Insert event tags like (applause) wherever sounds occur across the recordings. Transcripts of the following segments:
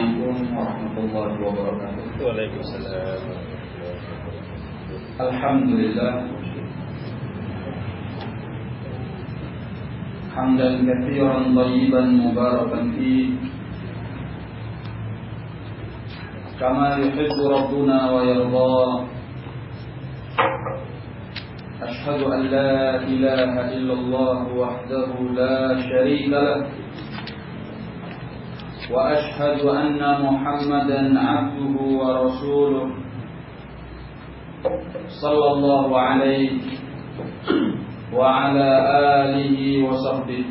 عليكم ورحمة الله وبركاته. وعليكم السلام الحمد لله. حمدا كثيرا طيبا مباركا فيه. كما يحب ربنا ويرضى. أشهد أن لا إله إلا الله وحده لا شريك له. وأشهد أن محمدا عبده ورسوله صلى الله عليه وعلى آله وصحبه.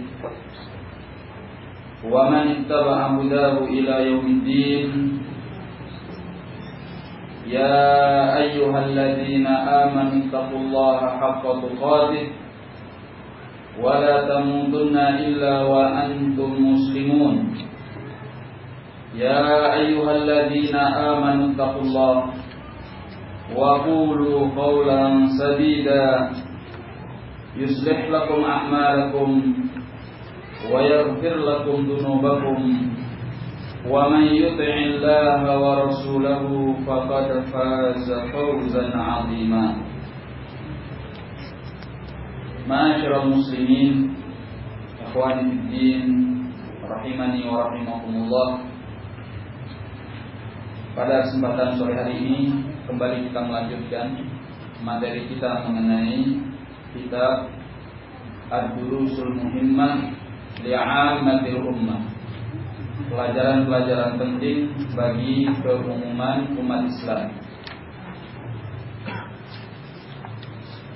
ومن اتبع هداه إلى يوم الدين يا أيها الذين آمنوا اتقوا الله حق تقاته ولا تموتن إلا وأنتم مسلمون. يا أيها الذين آمنوا اتقوا الله وقولوا قولا سديدا يصلح لكم أعمالكم ويغفر لكم ذنوبكم ومن يطع الله ورسوله فقد فاز فوزا عظيما. معاشر المسلمين إخواني في الدين rahimani wa rahimakumullah pada kesempatan sore hari ini kembali kita melanjutkan materi kita mengenai kitab Ad-Durusul Muhimmah li'ammatil ummah. Pelajaran-pelajaran penting bagi keumuman umat Islam.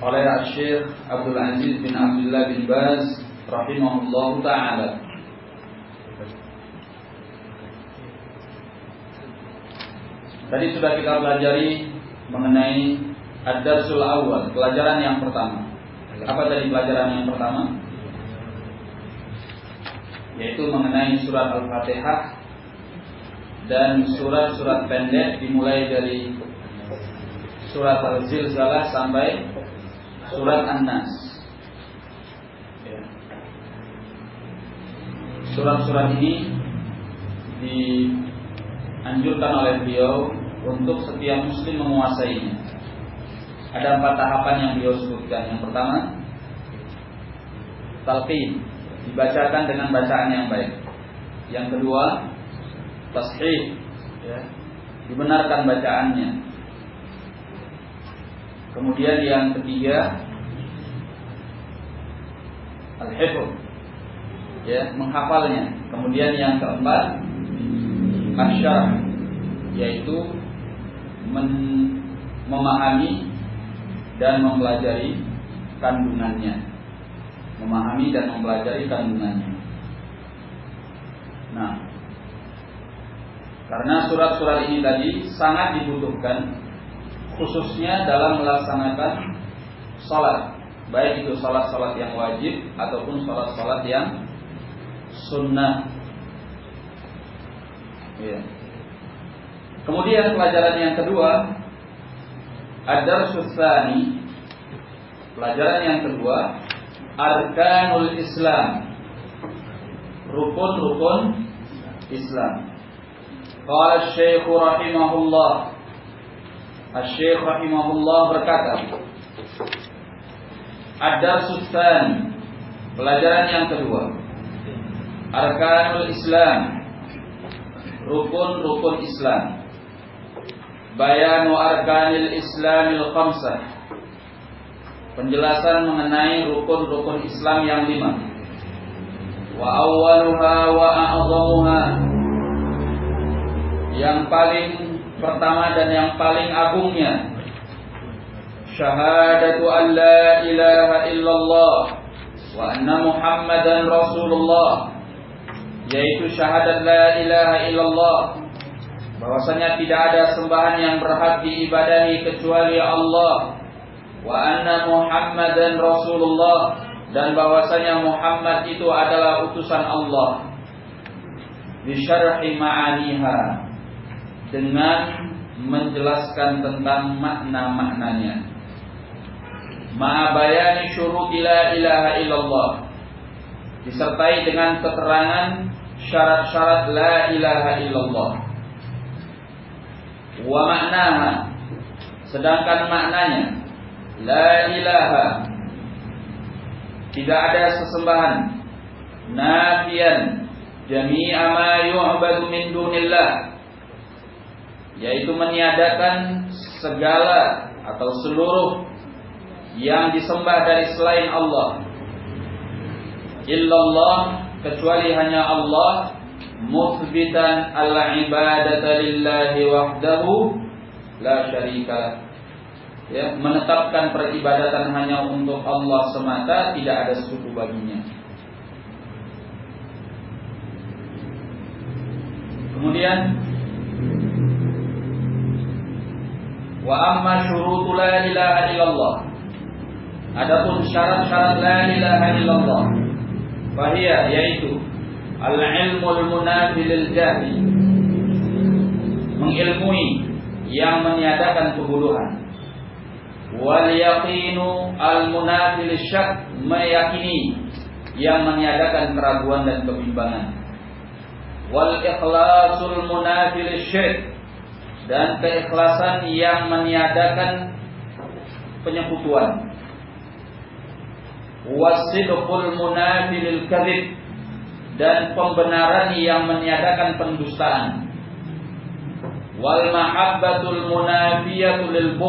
Oleh Syekh Abdul Aziz bin Abdullah bin Baz rahimahullah taala Tadi sudah kita pelajari mengenai Ad-Darsul Awal, pelajaran yang pertama. Apa tadi pelajaran yang pertama? Yaitu mengenai surat Al-Fatihah dan surat-surat pendek dimulai dari surat Al-Zilzalah sampai surat An-Nas. Surat-surat ini dianjurkan oleh beliau untuk setiap muslim menguasainya. Ada empat tahapan yang beliau sebutkan. Yang pertama, talqin, dibacakan dengan bacaan yang baik. Yang kedua, tashih, ya, dibenarkan bacaannya. Kemudian yang ketiga, al-hifz, ya, menghafalnya. Kemudian yang keempat, asyarah, yaitu memahami dan mempelajari kandungannya. Memahami dan mempelajari kandungannya. Nah, karena surat-surat ini tadi sangat dibutuhkan khususnya dalam melaksanakan sholat baik itu sholat-sholat yang wajib ataupun sholat-sholat yang sunnah ya. Kemudian pelajaran yang kedua susani pelajaran yang kedua arkanul Islam. Rukun-rukun Islam. Qala syekh rahimahullah. Syekh rahimahullah berkata susani pelajaran yang kedua arkanul Islam. Rukun-rukun Islam bayanu arkanil Islamil khamsah penjelasan mengenai rukun-rukun Islam yang lima. Wa awwaluha wa a'zamuha yang paling pertama dan yang paling agungnya. Syahadatu an la ilaha illallah wa anna muhammadan rasulullah. Yaitu syahadat la ilaha illallah bahwasanya tidak ada sembahan yang berhak diibadahi kecuali Allah. Wa anna muhammadan rasulullah. Dan bahwasanya Muhammad itu adalah utusan Allah. Bisyarhi ma'aniha. Dengan menjelaskan tentang makna-maknanya. Ma'abayani syuruti la ilaha illallah. Disertai dengan keterangan syarat-syarat la ilaha illallah. Wa maknaha sedangkan maknanya la ilaha. Tidak ada sesembahan. Nafian. Jami'a ma yu'badu min dunillah. Yaitu meniadakan segala atau seluruh yang disembah dari selain Allah. Illallah kecuali hanya Allah muthbitan al-ibadata lillahi wahdahu la syarika ya menetapkan peribadatan hanya untuk Allah semata tidak ada sekutu baginya. Kemudian wa amma syurutu la ilaha illallah. Adapun syarat-syarat la ilaha illallah Fahia yaitu Al-ilmul munafilil jahli Mengilmui Yang meniadakan kebodohan. Wal yaqinu al-munafil syak Meyakini Yang meniadakan keraguan dan kebimbangan. Wal ikhlasul munafil syirk Dan keikhlasan yang meniadakan Penyekutuan. Wasidqul munafilil kadzib dan pembenaran yang meniadakan pendustaan. Wal mahabbatul munafiyatul lil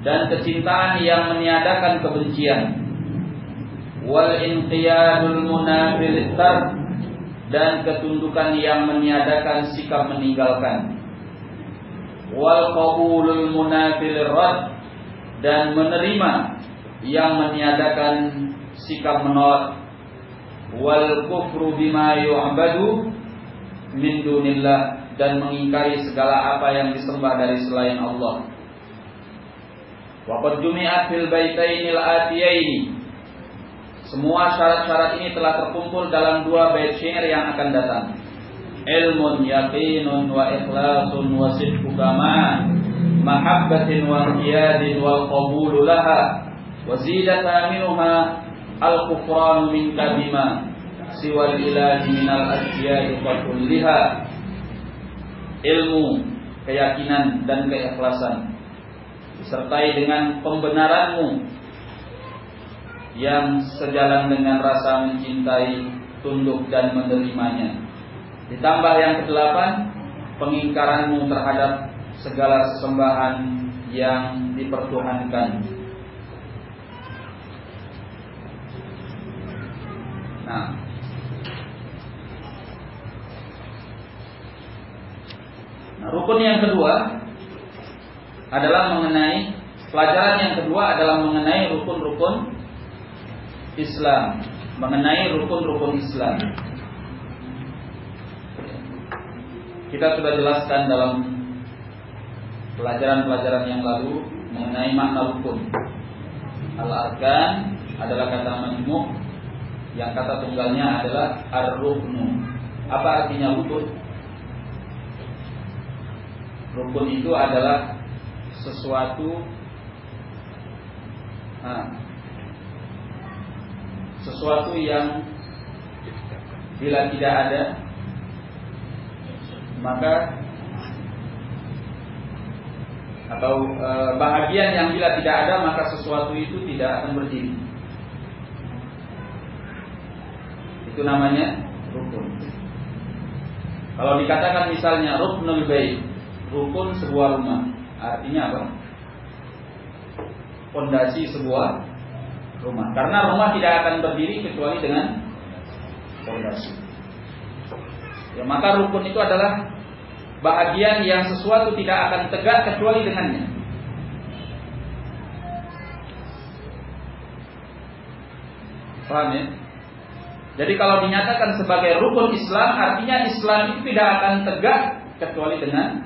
dan kecintaan yang meniadakan kebencian. Wal inqiyadul munafil dan ketundukan yang meniadakan sikap meninggalkan. Wal qabulul munafil dan menerima yang meniadakan sikap menolak wal kufru bima yu'badu min dunillah dan mengingkari segala apa yang disembah dari selain Allah. Waqad jumi'at fil baitainil atiyaini. Semua syarat-syarat ini telah terkumpul dalam dua bait syair yang akan datang. Ilmun yaqinun wa ikhlasun wa sidqu kama mahabbatin wa qiyadin wal qabulu laha wa zidata minha al-kufran min kadima siwal ilahi minal asya'i kulliha. Ilmu keyakinan dan keikhlasan. Disertai dengan pembenaranmu yang sejalan dengan rasa mencintai tunduk dan menerimanya. Ditambah yang kedelapan pengingkaranmu terhadap segala sesembahan yang dipertuhankan. Nah. nah, rukun yang kedua adalah mengenai pelajaran yang kedua adalah mengenai rukun-rukun Islam, mengenai rukun-rukun Islam. Kita sudah jelaskan dalam pelajaran-pelajaran yang lalu mengenai makna rukun. Al-arkan adalah kata majmuk yang kata tunggalnya adalah ar-ruknu. Apa artinya rukun? Rukun itu adalah sesuatu nah, sesuatu yang bila tidak ada maka atau e, bahagian yang bila tidak ada maka sesuatu itu tidak akan berdiri. Itu namanya rukun. Kalau dikatakan misalnya ruknul bait, rukun sebuah rumah, artinya apa? Pondasi sebuah rumah. Karena rumah tidak akan berdiri kecuali dengan pondasi. Ya, maka rukun itu adalah bahagian yang sesuatu tidak akan tegak kecuali dengannya. Paham ya? Jadi kalau dinyatakan sebagai rukun Islam, artinya Islam itu tidak akan tegak kecuali dengan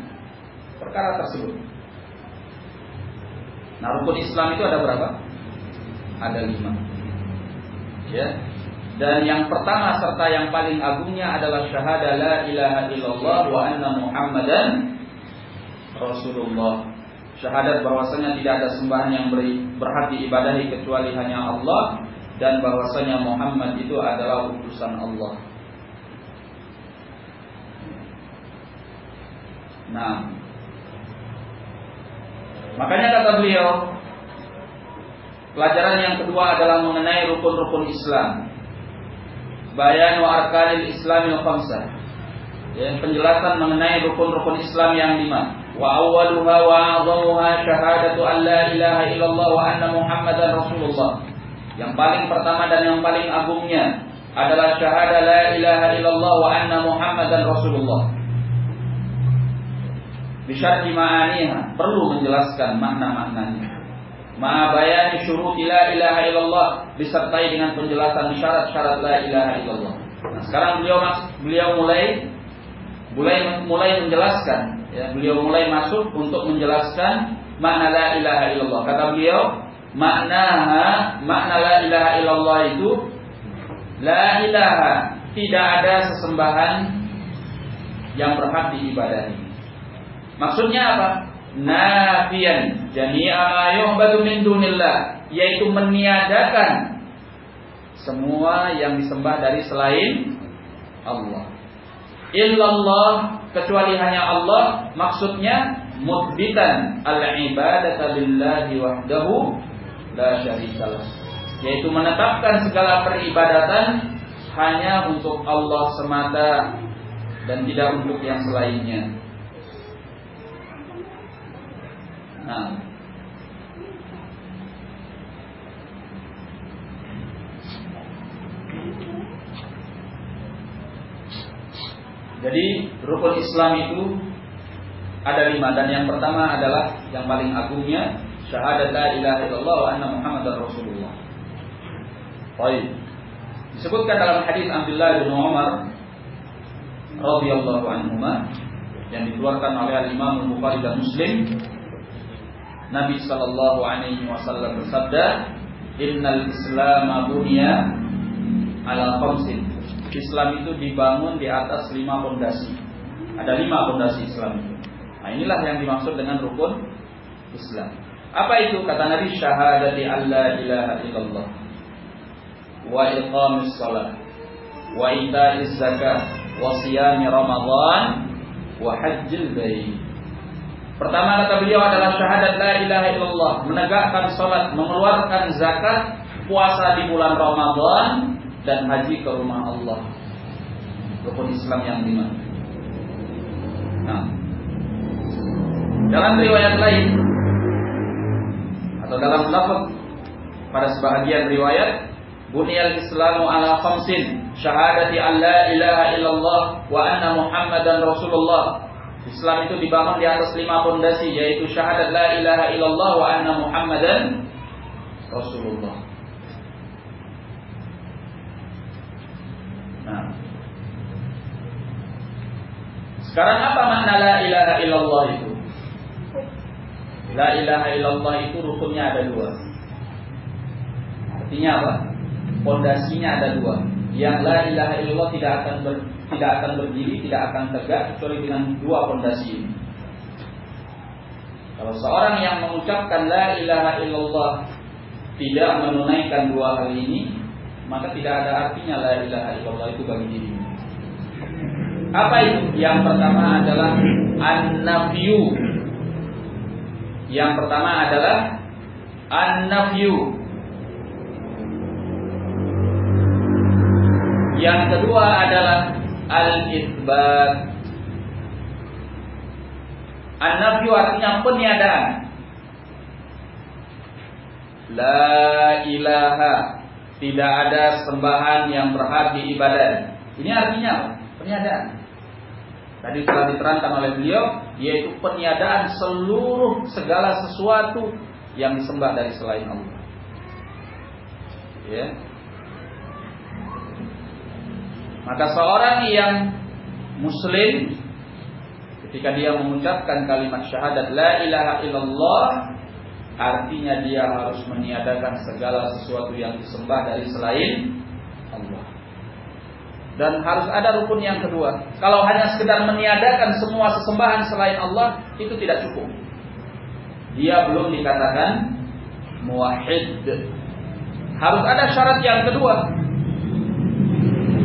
perkara tersebut. Nah, rukun Islam itu ada berapa? Ada lima. Ya. Dan yang pertama serta yang paling agungnya adalah syahada la ilaha illallah wa anna muhammadan rasulullah. Syahadat bahwasanya tidak ada sembahan yang berhak diibadahi kecuali hanya Allah dan bahwasanya Muhammad itu adalah utusan Allah. Nah, makanya kata beliau, pelajaran yang kedua adalah mengenai rukun-rukun Islam. Bayan wa arkanil Islamil khamsah. Yang penjelasan mengenai rukun-rukun Islam yang lima. Wa awwaluha wa azamuha syahadatu an la ilaha illallah wa anna Muhammadan Rasulullah. Yang paling pertama dan yang paling agungnya adalah syahadah la ilaha illallah wa anna Muhammadan Rasulullah. Bisyarti ma'aniha perlu menjelaskan makna-maknanya. Ma'a bayani syuruti la ilaha illallah disertai dengan penjelasan syarat-syarat la ilaha illallah. Nah, sekarang beliau beliau mulai mulai mulai menjelaskan ya, beliau mulai masuk untuk menjelaskan makna la ilaha illallah. Kata beliau, makna makna la ilaha illallah itu La ilaha tidak ada sesembahan yang berhak diibadahi. Maksudnya apa? Nafian jami'a ma yu'badu min dunillah, yaitu meniadakan semua yang disembah dari selain Allah. Illallah kecuali hanya Allah maksudnya mudbitan al-ibadata lillahi wahdahu la syarikalah yaitu menetapkan segala peribadatan hanya untuk Allah semata dan tidak untuk yang selainnya. Nah, Jadi rukun Islam itu ada lima dan yang pertama adalah yang paling agungnya syahadat la ilaha illallah wa anna muhammadar rasulullah. Baik. Disebutkan dalam hadis Abdullah bin Umar radhiyallahu anhu yang dikeluarkan oleh Imam Bukhari dan Muslim Nabi sallallahu alaihi wasallam bersabda Innal Islam bunya ala khamsin Islam itu dibangun di atas lima pondasi. Ada lima pondasi Islam itu. Nah inilah yang dimaksud dengan rukun Islam. Apa itu? Kata Nabi syahadati alla ilaha illallah. Wa iqamis salat wa ita'iz zakat wa siyami ramadan wa hajjil bait. Pertama kata beliau adalah syahadat la ilaha illallah, menegakkan salat, mengeluarkan zakat, puasa di bulan Ramadan dan haji ke rumah Allah. Rukun Islam yang lima. Nah, dalam riwayat lain dalam lafaz pada sebahagian riwayat Bunyal Islamu ala khamsin syahadati an la ilaha illallah wa anna Muhammadan Rasulullah. Islam itu dibangun di atas lima pondasi yaitu syahadat la ilaha illallah wa anna Muhammadan Rasulullah. Nah. Sekarang apa makna la ilaha illallah itu? La ilaha illallah itu rukunnya ada dua. Artinya apa? Pondasinya ada dua. Yang la ilaha illallah tidak akan ber, tidak akan berdiri, tidak akan tegak kecuali dengan dua pondasi ini. Kalau seorang yang mengucapkan la ilaha illallah tidak menunaikan dua hal ini, maka tidak ada artinya la ilaha illallah itu bagi dirinya. Apa itu? Yang pertama adalah an-nafyu. Yang pertama adalah an-nafyu. Yang kedua adalah al-itsbat. An-nafyu artinya peniadaan. La ilaha tidak ada sembahan yang berhak diibadati. Ini artinya? Peniadaan. Tadi telah diterangkan oleh beliau yaitu peniadaan seluruh segala sesuatu yang disembah dari selain Allah. Ya, maka seorang yang muslim ketika dia mengucapkan kalimat syahadat la ilaha illallah artinya dia harus meniadakan segala sesuatu yang disembah dari selain Allah. Dan harus ada rukun yang kedua. Kalau hanya sekedar meniadakan semua sesembahan selain Allah, itu tidak cukup. Dia belum dikatakan muwahhid. Harus ada syarat yang kedua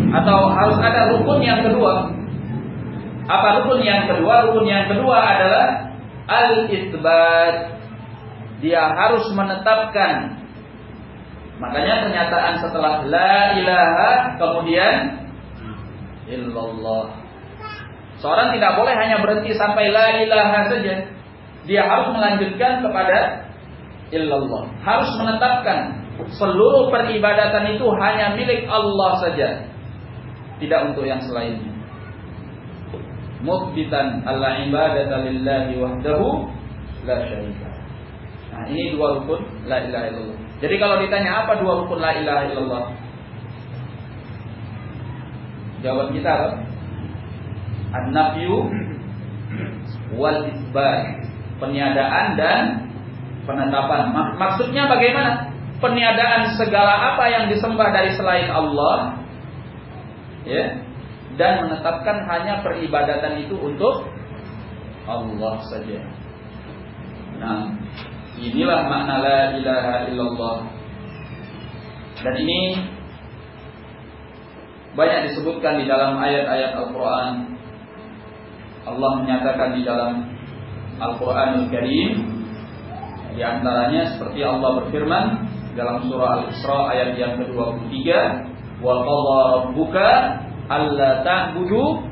atau harus ada rukun yang kedua. Apa rukun yang kedua? Rukun yang kedua adalah al-itsbat. Dia harus menetapkan. Makanya pernyataan setelah la ilaha kemudian illallah. Seorang tidak boleh hanya berhenti sampai la ilaha saja. Dia harus melanjutkan kepada illallah. Harus menetapkan seluruh peribadatan itu hanya milik Allah saja. Tidak untuk yang selainnya muthbitan alla ibadata lillahi wahdahu la syarika. Nah, ini dua rukun la ilaha illallah. Jadi kalau ditanya apa dua rukun la ilaha illallah? Jawaban kita apa? An-nafyu wal isbat. Peniadaan dan penetapan. Maksudnya bagaimana? Peniadaan segala apa yang disembah dari selain Allah ya dan menetapkan hanya peribadatan itu untuk Allah saja. Nah, inilah makna la ilaha illallah. Dan ini banyak disebutkan di dalam ayat-ayat Al-Qur'an. Allah menyatakan di dalam Al-Qur'anul Karim di antaranya seperti Allah berfirman dalam surah Al-Isra ayat yang ke-23, "Wa qadha rabbuka Allah ta'budu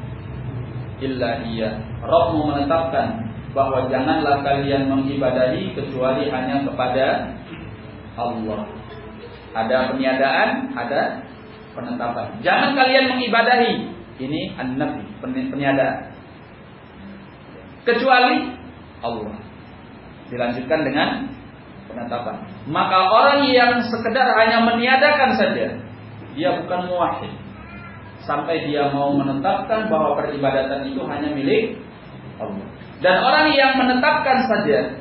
illa iya. Rabbmu menetapkan bahwa janganlah kalian mengibadahi kecuali hanya kepada Allah. Ada peniadaan, ada penetapan. Jangan kalian mengibadahi. Ini an-nafi, peniadaan. Kecuali Allah. Dilanjutkan dengan penetapan. Maka orang yang sekedar hanya meniadakan saja, dia bukan muwahhid sampai dia mau menetapkan bahwa peribadatan itu hanya milik Allah. Dan orang yang menetapkan saja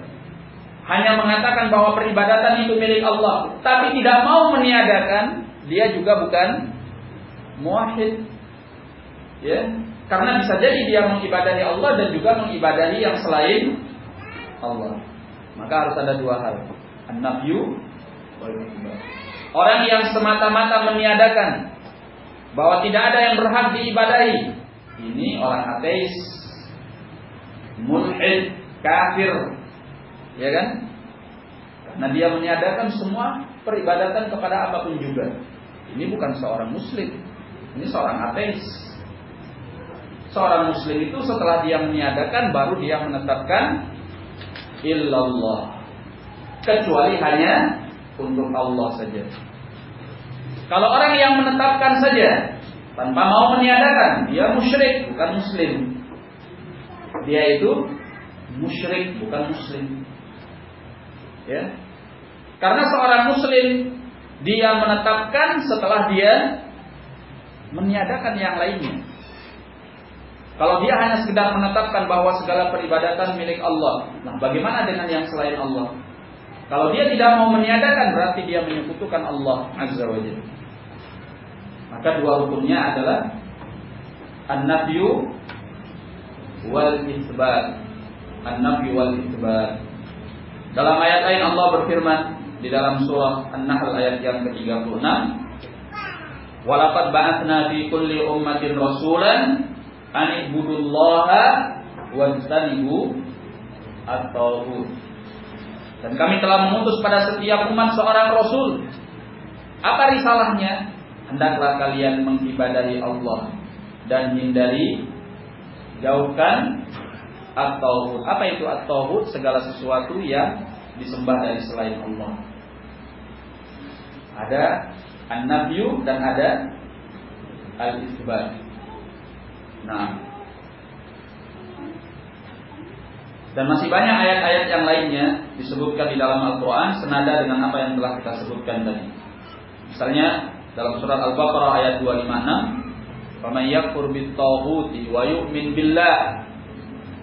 hanya mengatakan bahwa peribadatan itu milik Allah, tapi tidak mau meniadakan, dia juga bukan muahid. Ya, karena bisa jadi dia mengibadahi Allah dan juga mengibadahi yang selain Allah. Maka harus ada dua hal. An-nafyu Orang yang semata-mata meniadakan bahwa tidak ada yang berhak diibadahi. Ini orang ateis, mulhid, kafir, ya kan? Karena dia meniadakan semua peribadatan kepada apa pun juga. Ini bukan seorang muslim, ini seorang ateis. Seorang muslim itu setelah dia meniadakan baru dia menetapkan illallah. Kecuali hanya untuk Allah saja. Kalau orang yang menetapkan saja tanpa mau meniadakan, dia musyrik bukan muslim. Dia itu musyrik bukan muslim. Ya. Karena seorang muslim dia menetapkan setelah dia meniadakan yang lainnya. Kalau dia hanya sekedar menetapkan bahwa segala peribadatan milik Allah, nah bagaimana dengan yang selain Allah? Kalau dia tidak mau meniadakan berarti dia menyekutukan Allah Azza wa Jalla. Maka dua rukunnya adalah an-nafyu wal isbat. An-nafyu wal isbat. Dalam ayat lain Allah berfirman di dalam surah An-Nahl ayat yang ke-36, "Walaqad ba'atsna fi kulli ummatin rasulan an ibudullaha wajtanibu at-taghut." Dan kami telah mengutus pada setiap umat seorang rasul. Apa risalahnya? hendaklah kalian mengibadahi Allah dan hindari jauhkan at-tauhid. Apa itu at-tauhid? Segala sesuatu yang disembah dari selain Allah. Ada an-nafyu dan ada al-isbat. Nah, dan masih banyak ayat-ayat yang lainnya disebutkan di dalam Al-Quran senada dengan apa yang telah kita sebutkan tadi. Misalnya dalam surat Al-Baqarah ayat 256, "Faman yakfur bit-taghuti wa yu'min billah."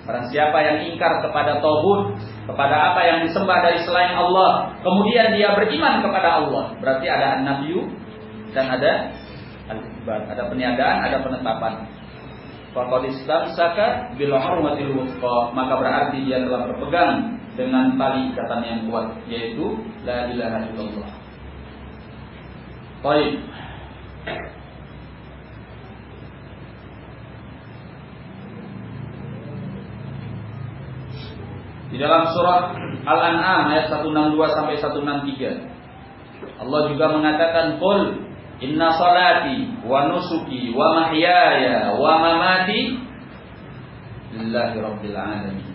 Barang siapa yang ingkar kepada tauhid, kepada apa yang disembah dari selain Allah, kemudian dia beriman kepada Allah, berarti ada an-nafyu dan ada ada peniadaan, ada penetapan. Faqad istamsaka bil hurmatil wuthqa, maka berarti dia telah berpegang dengan tali ikatan yang kuat, yaitu la ilaha illallah. Baik. Di dalam surah Al-An'am ayat 162 sampai 163. Allah juga mengatakan qul inna salati wa nusuki wa mahyaya wa mamati lillahi rabbil alamin.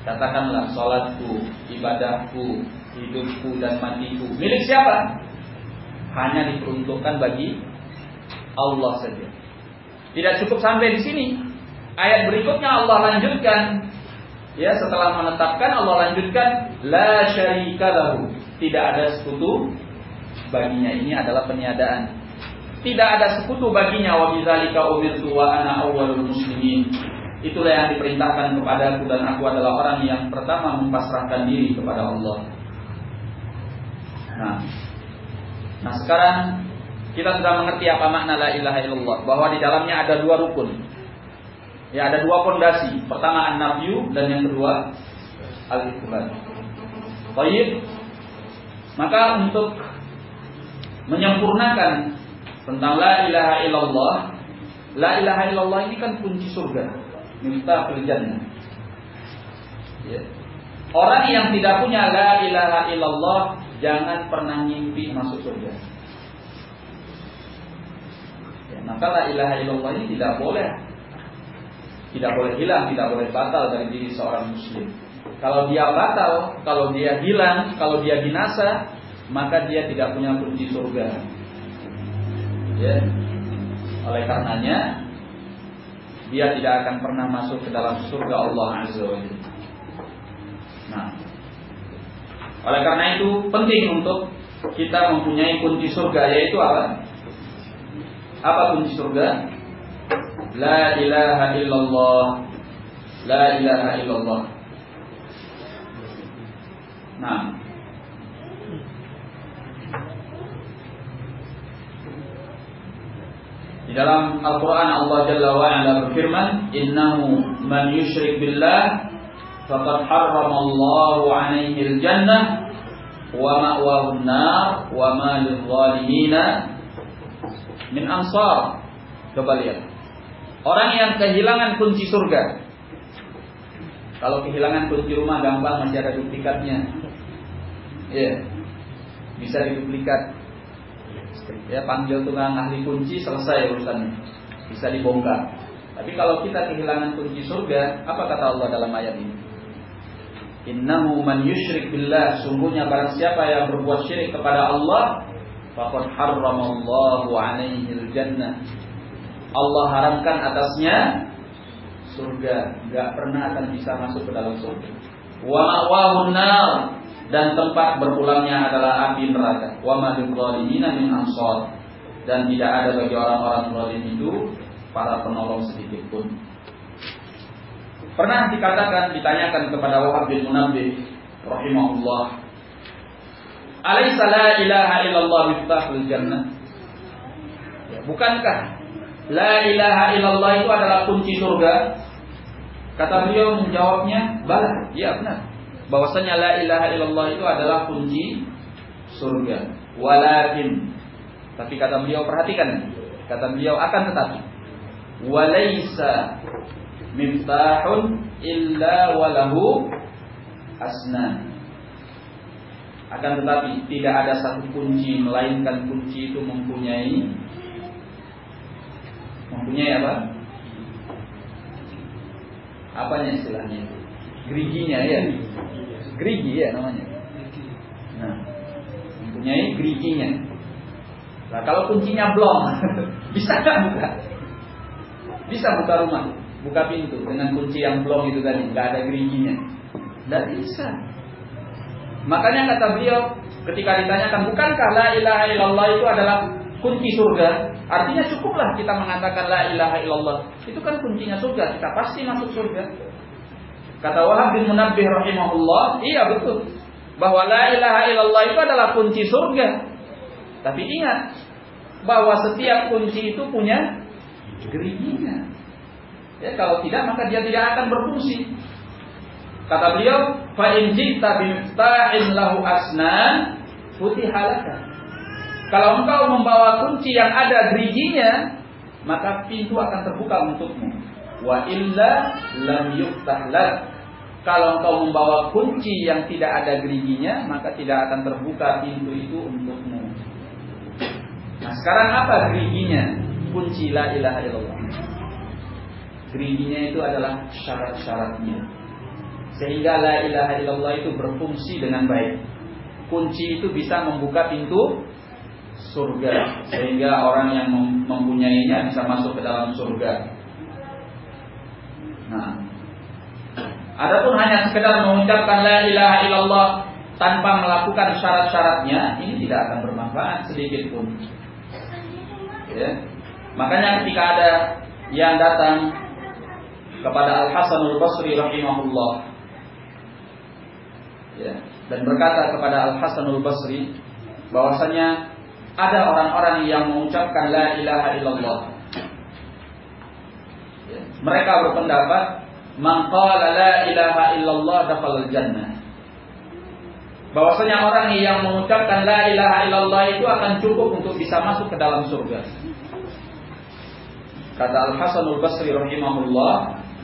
Katakanlah salatku, ibadahku, hidupku dan matiku milik siapa? Hanya diperuntukkan bagi Allah saja. Tidak cukup sampai di sini. Ayat berikutnya Allah lanjutkan Ya, setelah menetapkan Allah lanjutkan la syarika lahu. Tidak ada sekutu baginya. Ini adalah peniadaan. Tidak ada sekutu baginya wa bidzalika umirtu wa ana awwalul muslimin. Itulah yang diperintahkan kepada aku dan aku adalah orang yang pertama mempasrahkan diri kepada Allah. Nah, nah sekarang kita sudah mengerti apa makna la ilaha illallah bahwa di dalamnya ada dua rukun. Ya ada dua pondasi. Pertama an-nafyu dan yang kedua al-itsbat. Baik. Maka untuk menyempurnakan tentang la ilaha illallah, la ilaha illallah ini kan kunci surga. Minta jannah. Ya. Orang yang tidak punya la ilaha illallah jangan pernah mimpi masuk surga. Ya, maka la ilaha illallah ini tidak boleh tidak boleh hilang, tidak boleh batal dari diri seorang muslim. Kalau dia batal, kalau dia hilang, kalau dia binasa, maka dia tidak punya kunci surga. Ya. Oleh karenanya, dia tidak akan pernah masuk ke dalam surga Allah Azza wa Nah, oleh karena itu penting untuk kita mempunyai kunci surga yaitu apa? Apa kunci surga? La ilaha illallah. La ilaha illallah. Nah Di dalam Al-Quran Allah Jalla wa'ala berfirman Innahu man yushrik billah Faqad harramallahu alaihi al-jannah Wa ma'wahu nar Wa ma lil-zalimina Min ansar. Coba lihat Orang yang kehilangan kunci surga. Kalau kehilangan kunci rumah gampang masih ada duplikatnya. Ya. Yeah. Bisa diduplikat. Ya, panggil tukang ahli kunci selesai urusannya. Bisa dibongkar. Tapi kalau kita kehilangan kunci surga, apa kata Allah dalam ayat ini? Innahu man yusyrik billah Sungguhnya barang siapa yang berbuat syirik kepada Allah Faqad harramallahu alaihi jannah Allah haramkan atasnya surga, nggak pernah akan bisa masuk ke dalam surga. Wa ma'wahun dan tempat berpulangnya adalah api neraka. Wa ma min ansor dan tidak ada bagi orang-orang zalim itu para penolong sedikit pun. Pernah dikatakan ditanyakan kepada Wahab bin Munabbih rahimahullah Alaysa la ilaha illallah jannah ya, Bukankah La ilaha illallah itu adalah kunci surga? Kata beliau menjawabnya, bala, iya benar. Bahwasanya la ilaha illallah itu adalah kunci surga. Walakin, tapi kata beliau perhatikan, kata beliau akan tetapi, walaisa miftahun illa walahu asnan. Akan tetapi tidak ada satu kunci melainkan kunci itu mempunyai mempunyai apa? Apanya istilahnya itu? Geriginya ya. Gerigi ya namanya. Nah, mempunyai geriginya. Nah, kalau kuncinya blong, (laughs) bisa nggak buka? Bisa buka rumah, buka pintu dengan kunci yang blong itu tadi, nggak ada geriginya. Tidak bisa. Makanya kata beliau ketika ditanyakan, bukankah la ilaha illallah itu adalah kunci surga. Artinya cukuplah kita mengatakan la ilaha illallah. Itu kan kuncinya surga. Kita pasti masuk surga. Kata Wahab bin Munabbih rahimahullah, iya betul. Bahwa la ilaha illallah itu adalah kunci surga. Tapi ingat bahwa setiap kunci itu punya geriginya. Ya, kalau tidak maka dia tidak akan berfungsi. Kata beliau, fa in jita bi lahu asnan futihalaka. Kalau engkau membawa kunci yang ada geriginya, maka pintu akan terbuka untukmu. Wa illa lam yuftah kalau engkau membawa kunci yang tidak ada geriginya, maka tidak akan terbuka pintu itu untukmu. Nah, sekarang apa geriginya? Kunci la ilaha illallah. Geriginya itu adalah syarat-syaratnya. Sehingga la ilaha illallah itu berfungsi dengan baik. Kunci itu bisa membuka pintu surga sehingga orang yang mempunyainya bisa masuk ke dalam surga. Nah, Adapun hanya sekedar mengucapkan la ilaha illallah tanpa melakukan syarat-syaratnya, ini tidak akan bermanfaat sedikit pun. Ya. Makanya ketika ada yang datang kepada Al Hasanul Basri rahimahullah ya, dan berkata kepada Al Hasanul Basri bahwasanya ada orang-orang yang mengucapkan la ilaha illallah. Ya. Mereka berpendapat Man qala la ilaha illallah dakhala jannah. Bahwasanya orang yang mengucapkan la ilaha illallah itu akan cukup untuk bisa masuk ke dalam surga. Kata Al Hasanul Basri rahimahullah,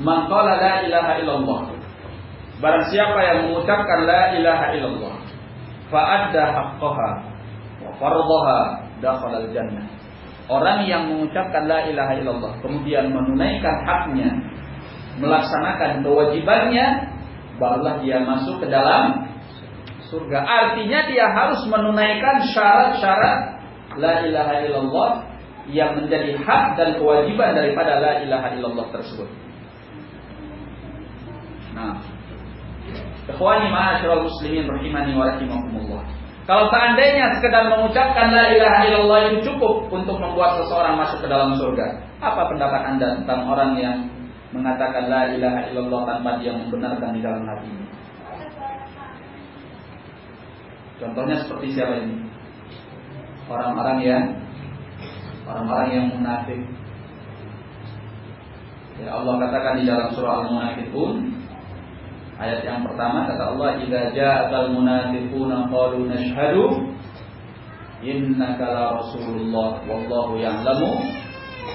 "Man qala la ilaha illallah." Barang siapa yang mengucapkan la ilaha illallah, fa adda haqqaha wa fardhaha dakhala jannah. Orang yang mengucapkan la ilaha illallah kemudian menunaikan haknya melaksanakan kewajibannya, barulah dia masuk ke dalam surga. Artinya dia harus menunaikan syarat-syarat la ilaha illallah yang menjadi hak dan kewajiban daripada la ilaha illallah tersebut. Nah, ikhwani ma'asyiral muslimin rahimani wa. Kalau seandainya sekedar mengucapkan la ilaha illallah itu cukup untuk membuat seseorang masuk ke dalam surga, apa pendapat Anda tentang orang yang mengatakan la ilaha illallah tanpa dia membenarkan di dalam hatinya. Contohnya seperti siapa ini? Orang-orang yang orang-orang yang munafik. Ya Allah katakan di dalam surah Al-Munafiqun ayat yang pertama kata Allah idza ja'al munafiquna qalu nashhadu innaka la rasulullah wallahu ya'lamu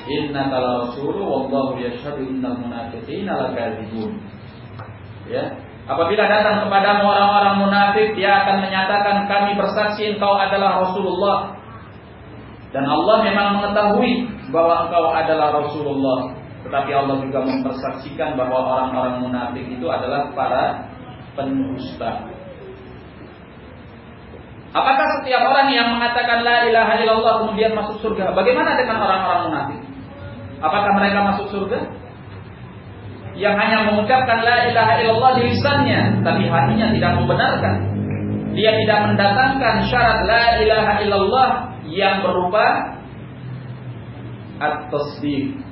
Inna kala rasulu wallahu yashhadu innal munafiqina lakadzibun. Ya. Apabila datang kepadamu orang-orang munafik, dia akan menyatakan kami bersaksi engkau adalah Rasulullah. Dan Allah memang mengetahui bahwa engkau adalah Rasulullah. Tetapi Allah juga mempersaksikan bahwa orang-orang munafik itu adalah para pendusta. Apakah setiap orang yang mengatakan la ilaha illallah kemudian masuk surga? Bagaimana dengan orang-orang munafik? Apakah mereka masuk surga? Yang hanya mengucapkan la ilaha illallah di lisannya, tapi hatinya tidak membenarkan. Dia tidak mendatangkan syarat la ilaha illallah yang berupa at-tasdiq.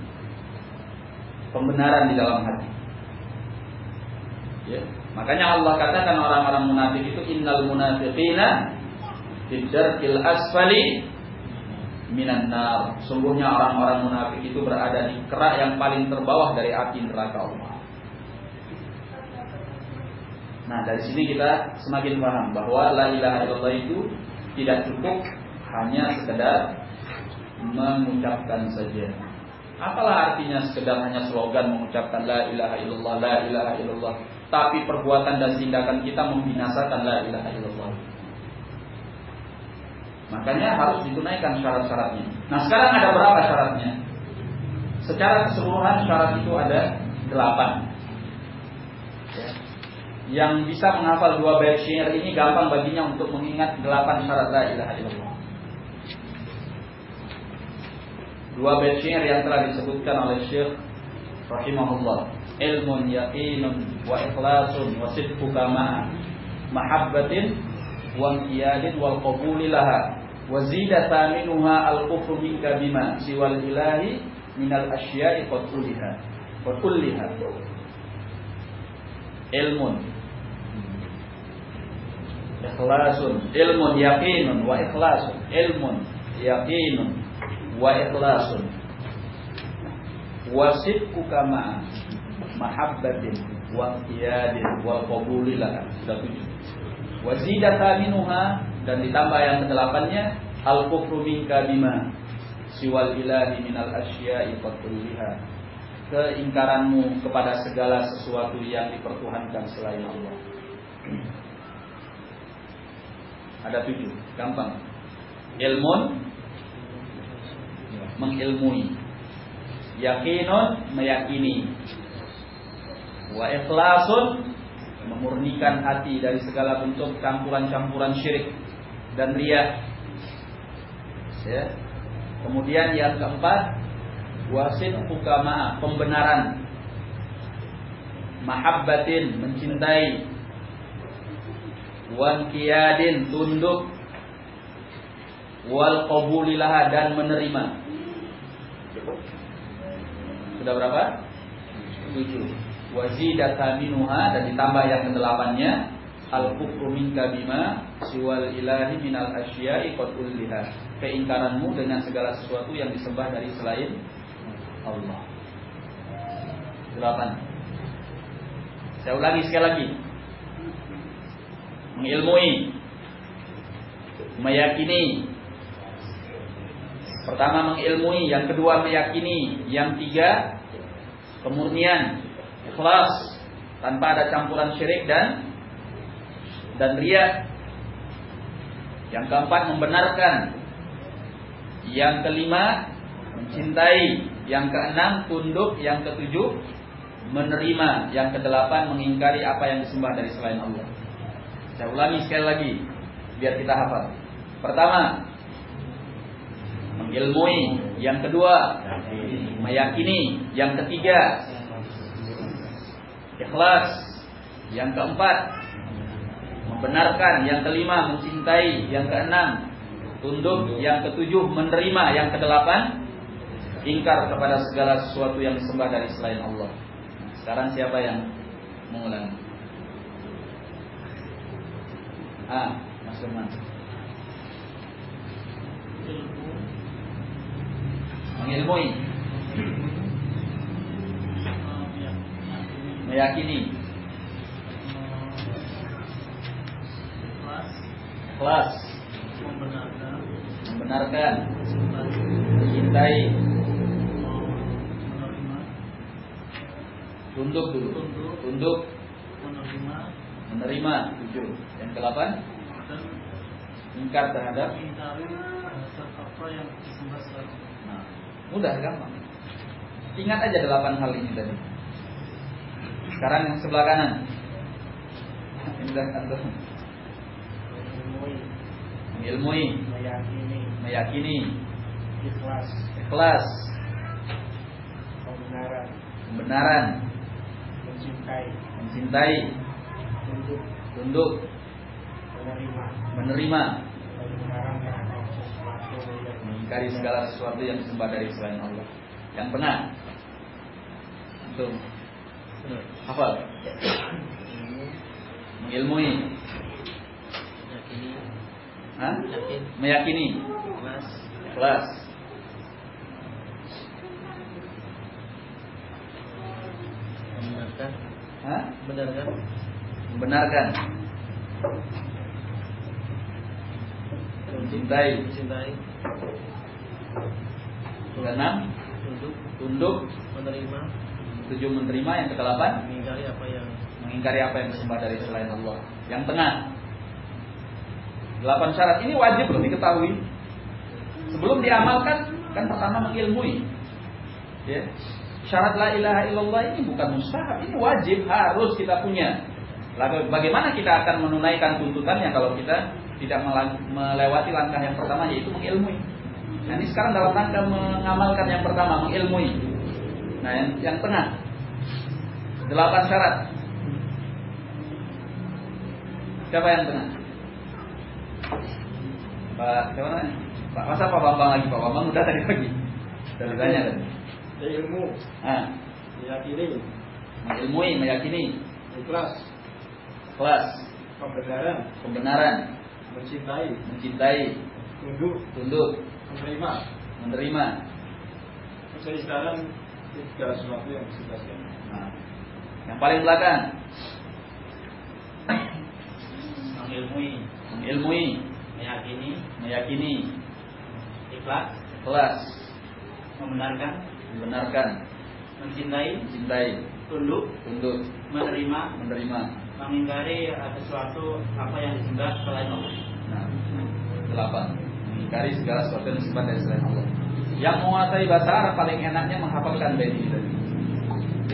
Pembenaran di dalam hati. Ya. Makanya Allah katakan orang-orang munafik itu innal munafiqina fid asfali minan nar. Sungguhnya orang-orang munafik itu berada di kerak yang paling terbawah dari api neraka Allah. Nah, dari sini kita semakin paham bahwa la ilaha illallah itu tidak cukup hanya sekedar mengucapkan saja. Apalah artinya sekedar hanya slogan mengucapkan la ilaha illallah, la ilaha illallah, tapi perbuatan dan tindakan kita membinasakan la ilaha illallah. Makanya harus ditunaikan syarat-syaratnya. Nah sekarang ada berapa syaratnya? Secara keseluruhan syarat itu ada delapan. Ya. Yang bisa menghafal dua bait syair ini gampang baginya untuk mengingat delapan syarat la ilaha illallah. Dua bait syair yang telah disebutkan oleh Syekh rahimahullah. Ilmun yaqinun wa ikhlasun wa sidqu kama mahabbatin wa qiyadin wal qabuli laha. Wa zida thaminuha al-kufru minka bima siwal ilahi minal asya'i qad kuliha qad kulliha. Ilmun. Ikhlasun. Ilmun yaqinun wa ikhlasun. Ilmun yaqinun wa ikhlasun. Wa sidqu kama mahabbatin wa qiyadin wa qabulilah sudah tujuh. Wa zida thaminuha dan ditambah yang kedelapannya al kufru minka bima siwal ilahi minal asya'i kulliha. Keingkaranmu kepada segala sesuatu yang dipertuhankan selain Allah. Ada tujuh, gampang. Ilmun mengilmui. Yakinun meyakini. Wa ikhlasun memurnikan hati dari segala bentuk campuran-campuran syirik dan riya. Ya. Kemudian yang keempat wasit hukama pembenaran mahabbatin mencintai wan kiyadin tunduk wal qabulilah dan menerima sudah berapa? tujuh wazidata minuha dan ditambah yang kedelapannya al kufru minka bima siwal ilahi minal asya'i qad ulliha keingkaranmu dengan segala sesuatu yang disembah dari selain Allah. Delapan. Saya ulangi sekali lagi. Mengilmui, meyakini. Pertama mengilmui, yang kedua meyakini, yang tiga kemurnian, ikhlas tanpa ada campuran syirik dan dan riya. Yang keempat membenarkan. Yang kelima mencintai yang keenam tunduk, yang ketujuh menerima, yang kedelapan mengingkari apa yang disembah dari selain Allah. Saya ulangi sekali lagi biar kita hafal. Pertama, mengilmui, yang kedua meyakini, yang ketiga ikhlas, yang keempat membenarkan, yang kelima mencintai, yang keenam tunduk, yang ketujuh menerima, yang kedelapan ingkar kepada segala sesuatu yang disembah dari selain Allah. Sekarang siapa yang mengulangi? Ah, Mas Firman. Mengilmui. Meyakini. Kelas. Membenarkan. Membenarkan. Mencintai. Tunduk dulu. Tunduk. Menerima. Menerima. Tujuh. Yang delapan. Ingkar terhadap. Apa yang disembah mudah gampang. Ingat aja delapan hal ini tadi. Sekarang yang sebelah kanan. Ini dah antum. Mengilmui. Meyakini. Meyakini. Ikhlas. Ikhlas. Pembenaran. Pembenaran mencintai mencintai tunduk tunduk menerima menerima mengingkari segala sesuatu yang disembah dari selain Allah yang benar itu hafal mengilmui Hah? meyakini kelas Hah? Membenarkan. Membenarkan. Mencintai. Mencintai. Keenam. Tunduk. Tunduk. Menerima. Tujuh menerima. Yang kedelapan. Mengingkari apa yang mengingkari apa yang disembah dari selain Allah. Yang tengah. Delapan syarat ini wajib loh diketahui. Sebelum diamalkan kan pertama mengilmui. Ya syarat la ilaha illallah ini bukan mustahab, ini wajib harus kita punya. Lalu bagaimana kita akan menunaikan tuntutannya kalau kita tidak melewati langkah yang pertama yaitu mengilmui. Nah ini sekarang dalam rangka mengamalkan yang pertama mengilmui. Nah yang, yang tengah. Delapan syarat. Siapa yang tengah? Pak siapa namanya? Pak masa Pak Bambang lagi? Pak Bambang udah tadi pagi. Sudah ditanya tadi. Ilmu. Ah. meyakini. Mengilmui meyakini. Ikhlas. Ikhlas. Pembenaran. Pembenaran. Mencintai. Mencintai. Tunduk. Tunduk menerima. Menerima. Saya sekarang tiga sesuatu yang disebutkan nah, yang paling belakang. Mengilmui. Mengilmui. Meyakini. Meyakini. Ikhlas. Ikhlas. Membenarkan. Membenarkan. Mencintai, mencintai, tunduk, tunduk, menerima, menerima. mengingkari sesuatu apa yang disembah selain Allah. Nah, delapan. Mengingkari segala sesuatu yang disembah dari selain Allah. Yang menguasai bahasa Arab paling enaknya menghafalkan bait ini tadi.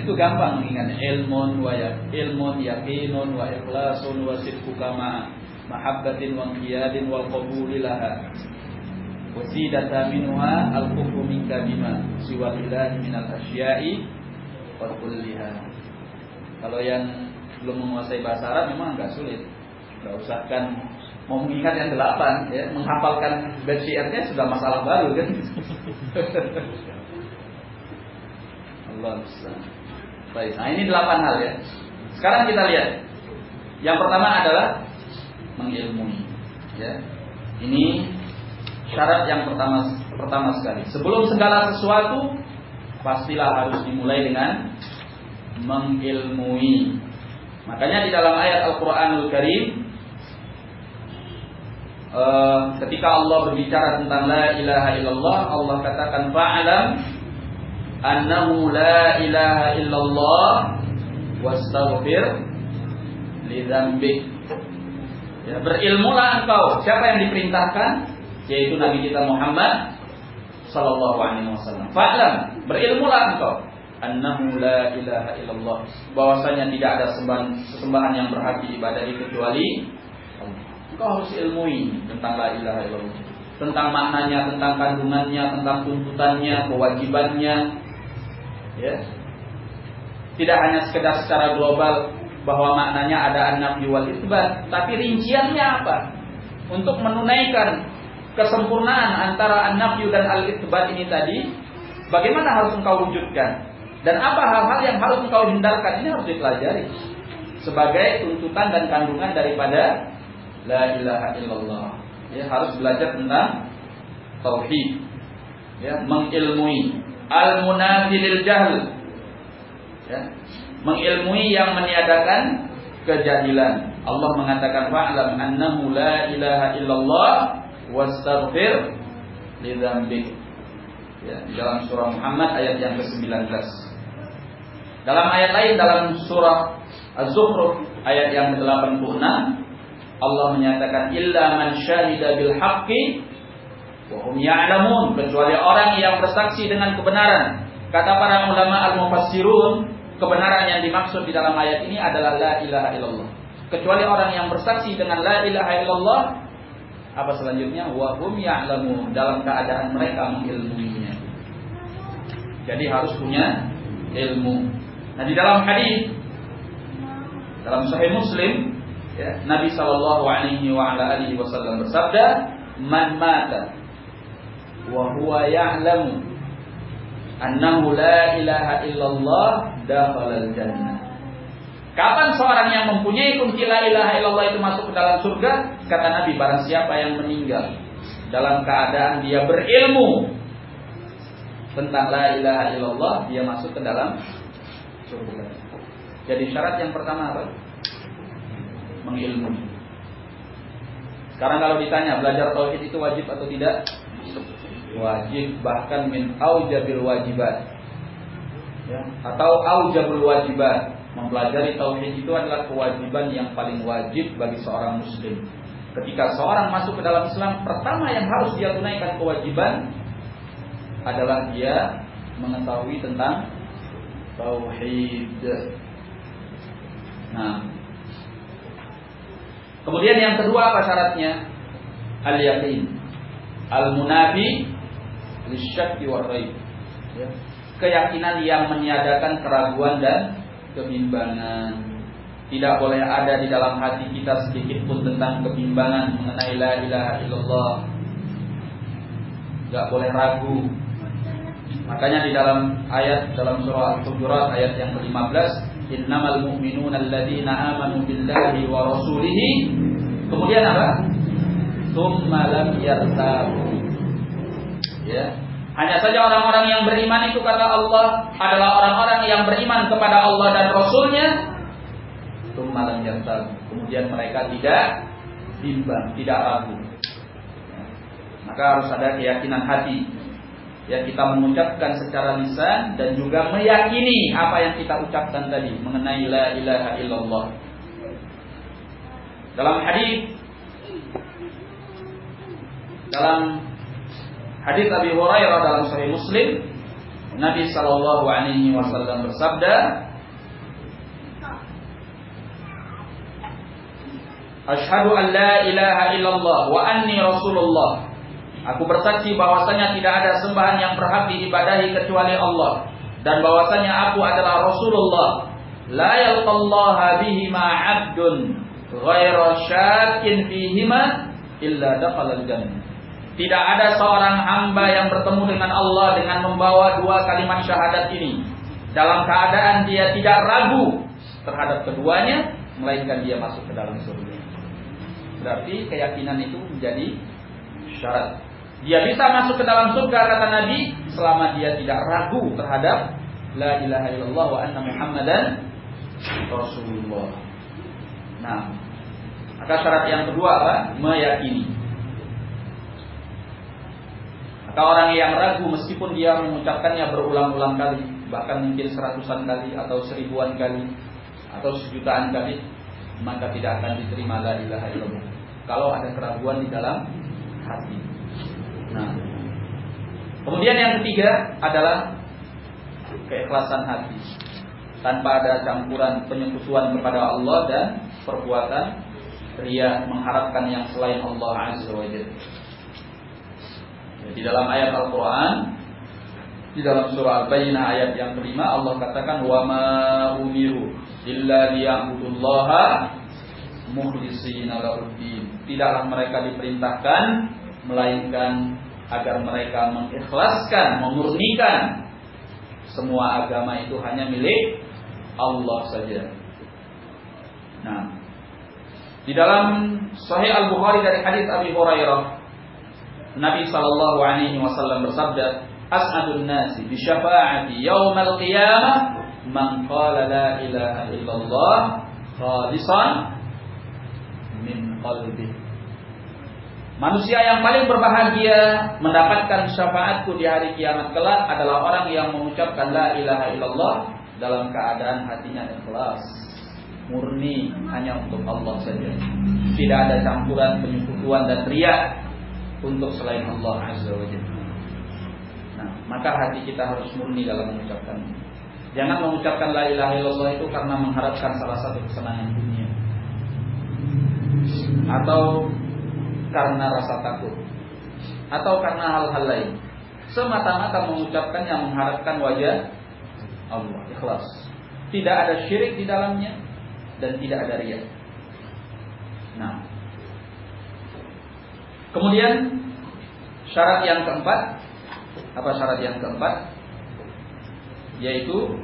Itu gampang mengingatnya. Ilmun wa ya, ilmun yakinun wa ikhlasun wa sidqu kama mahabbatin wa qiyadin wal qabuli laha. Wasidata minha al-kufru minka bima siwa ilahi minal asya'i wa kulliha. Kalau yang belum menguasai bahasa Arab memang agak sulit. Gak usah kan mau mengingat yang delapan, ya, menghafalkan syairnya sudah masalah baru kan. (laughs) Allah Baik, nah ini delapan hal ya. Sekarang kita lihat. Yang pertama adalah mengilmui. Ya. Ini syarat yang pertama pertama sekali. Sebelum segala sesuatu pastilah harus dimulai dengan mengilmui. Makanya di dalam ayat Al-Qur'anul Karim uh, ketika Allah berbicara tentang la ilaha illallah, Allah katakan fa'alam annahu la ilaha illallah wastaghfir li dzambik. Ya, berilmulah engkau. Siapa yang diperintahkan? Yaitu Nabi kita Muhammad sallallahu alaihi wasallam. Fa'lam, berilmulah engkau annahu la ilaha illallah bahwasanya tidak ada sembahan sesembahan yang berhak diibadahi kecuali Engkau harus ilmui tentang la ilaha illallah. Tentang maknanya, tentang kandungannya, tentang tuntutannya, kewajibannya. Ya. Tidak hanya sekedar secara global bahwa maknanya ada an-nafyu tapi rinciannya apa? Untuk menunaikan kesempurnaan antara an-nafyu dan al-isbat ini tadi, bagaimana harus engkau wujudkan? Dan apa hal-hal yang harus engkau hindarkan? Ini harus dipelajari sebagai tuntutan dan kandungan daripada la ilaha illallah. Ya, harus belajar tentang tauhid. Ya, mengilmui al-munafilil jahl. Ya, mengilmui yang meniadakan kejahilan. Allah mengatakan fa'lam annahu la ilaha illallah wastaghfir li dzambik. Ya, dalam surah Muhammad ayat yang ke-19. Dalam ayat lain dalam surah Az-Zukhruf ayat yang ke-86 Allah menyatakan illa man syahida bil haqqi wa hum ya'lamun kecuali orang yang bersaksi dengan kebenaran. Kata para ulama al-mufassirun, kebenaran yang dimaksud di dalam ayat ini adalah la ilaha illallah. Kecuali orang yang bersaksi dengan la ilaha illallah apa selanjutnya wa hum ya'lamun dalam keadaan mereka mengilmuinya. Jadi harus punya ilmu. Nah di dalam hadis dalam Sahih Muslim ya, Nabi Shallallahu Alaihi Wasallam bersabda, "Man mata wa huwa ya'lamu annahu la ilaha illallah dakhala jannah." Kapan seorang yang mempunyai kunci la ilaha illallah itu masuk ke dalam surga? Kata Nabi, barang siapa yang meninggal dalam keadaan dia berilmu tentang la ilaha illallah, dia masuk ke dalam surga. Jadi syarat yang pertama apa? Mengilmui. Sekarang kalau ditanya belajar tauhid itu wajib atau tidak? Wajib bahkan min aujabil wajibat. Ya, atau aujabul wajibat. Mempelajari tauhid itu adalah kewajiban yang paling wajib bagi seorang muslim. Ketika seorang masuk ke dalam Islam, pertama yang harus dia tunaikan kewajiban adalah dia mengetahui tentang tauhid. Nah. Kemudian yang kedua apa syaratnya? Al yakin. Al munafi lisyakki wa Ya. Keyakinan yang meniadakan keraguan dan kebimbangan. Tidak boleh ada di dalam hati kita sedikit pun tentang kebimbangan mengenai la ilaha illallah. Tidak boleh ragu Makanya di dalam ayat dalam surah Al-Hujurat ayat yang ke-15, innamal mu'minuna alladzina amanu billahi wa rasulihi. Kemudian apa? Tsumma lam yartabu. Ya. Hanya saja orang-orang yang beriman itu kata Allah adalah orang-orang yang beriman kepada Allah dan Rasulnya. Tsumma lam yartabu. Kemudian mereka tidak bimbang, tidak ragu. Maka harus ada keyakinan hati Ya kita mengucapkan secara lisan dan juga meyakini apa yang kita ucapkan tadi mengenai la ilaha illallah. Dalam hadis dalam hadis Abi Hurairah dalam Sahih Muslim Nabi Shallallahu Alaihi Wasallam bersabda, Ashhadu an la ilaha illallah wa anni rasulullah. Aku bersaksi bahwasanya tidak ada sembahan yang berhak diibadahi kecuali Allah dan bahwasanya aku adalah Rasulullah. La yalqallaha bihima 'abdun ghaira syakin fihima illa dakhala jannah. Tidak ada seorang hamba yang bertemu dengan Allah dengan membawa dua kalimat syahadat ini dalam keadaan dia tidak ragu terhadap keduanya melainkan dia masuk ke dalam surga. Berarti keyakinan itu menjadi syarat. Dia bisa masuk ke dalam surga kata Nabi selama dia tidak ragu terhadap la ilaha illallah wa anna muhammadan rasulullah. Nah, maka syarat yang kedua apa? Meyakini. Maka orang yang ragu meskipun dia mengucapkannya berulang-ulang kali, bahkan mungkin seratusan kali atau seribuan kali atau sejutaan kali, maka tidak akan diterima la ilaha illallah kalau ada keraguan di dalam hati. Nah, kemudian yang ketiga adalah keikhlasan hati tanpa ada campuran penyekutuan kepada Allah dan perbuatan ria mengharapkan yang selain Allah Azza wa Jalla. Di dalam ayat Al-Quran di dalam surah Al-Bayyinah ayat yang kelima Allah katakan wa ma umiru illa liya'budullaha mukhlisina lahuddin. Tidaklah mereka diperintahkan melainkan agar mereka mengikhlaskan, memurnikan semua agama itu hanya milik Allah saja. Nah, di dalam Sahih Al Bukhari dari hadis Abi Hurairah, Nabi Shallallahu Alaihi Wasallam bersabda, "As'adun nasi bi syafaati yaumal qiyamah man qala la ilaha illallah khalisan min qalbi. Manusia yang paling berbahagia mendapatkan syafaatku di hari kiamat kelak adalah orang yang mengucapkan la ilaha illallah dalam keadaan hatinya ikhlas, murni hanya untuk Allah saja. Tidak ada campuran penyekutuan dan riak untuk selain Allah Azza wa Jalla. Nah, maka hati kita harus murni dalam mengucapkan. Jangan mengucapkan la ilaha illallah itu karena mengharapkan salah satu kesenangan dunia atau karena rasa takut atau karena hal-hal lain. Semata-mata mengucapkan yang mengharapkan wajah Allah ikhlas. Tidak ada syirik di dalamnya dan tidak ada riya nah. Kemudian syarat yang keempat apa syarat yang keempat? Yaitu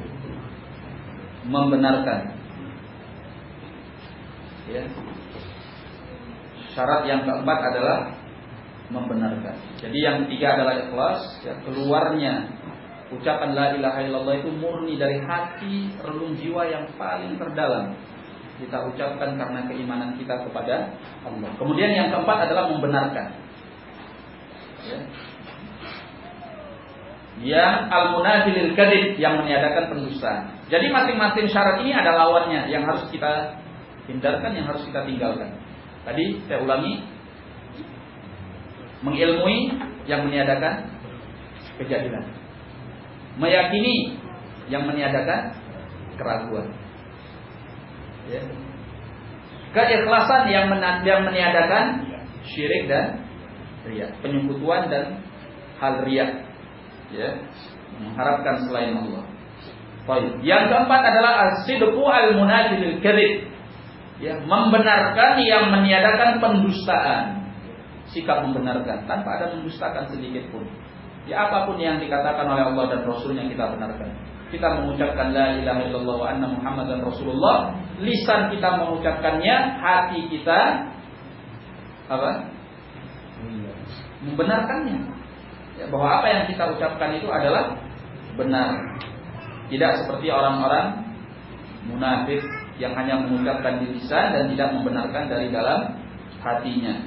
membenarkan. Ya Syarat yang keempat adalah membenarkan. Jadi yang ketiga adalah ikhlas, ya, keluarnya ucapan la ilaha illallah itu murni dari hati relung jiwa yang paling terdalam. Kita ucapkan karena keimanan kita kepada Allah. Kemudian yang keempat adalah membenarkan. Ya. Yang al-munafilil kadib yang meniadakan pendustaan. Jadi masing-masing syarat ini ada lawannya yang harus kita hindarkan, yang harus kita tinggalkan. Tadi saya ulangi mengilmui yang meniadakan kejahilan. Meyakini yang meniadakan keraguan. Ya. Keikhlasan yang, meniadakan syirik dan riya, penyekutuan dan hal riya. Ya, mengharapkan selain Allah. Yang keempat adalah as-sidqu al-munafil kadhib ya membenarkan yang meniadakan pendustaan. Sikap membenarkan tanpa ada mendustakan sedikit pun. Ya apa pun yang dikatakan oleh Allah dan Rasulnya kita benarkan. Kita mengucapkan la ilaha illallah wa anna muhammadan rasulullah. Lisan kita mengucapkannya hati kita apa? Membenarkannya. Ya, bahwa apa yang kita ucapkan itu adalah benar. Tidak seperti orang-orang munafik yang hanya mengucapkan di lisan dan tidak membenarkan dari dalam hatinya.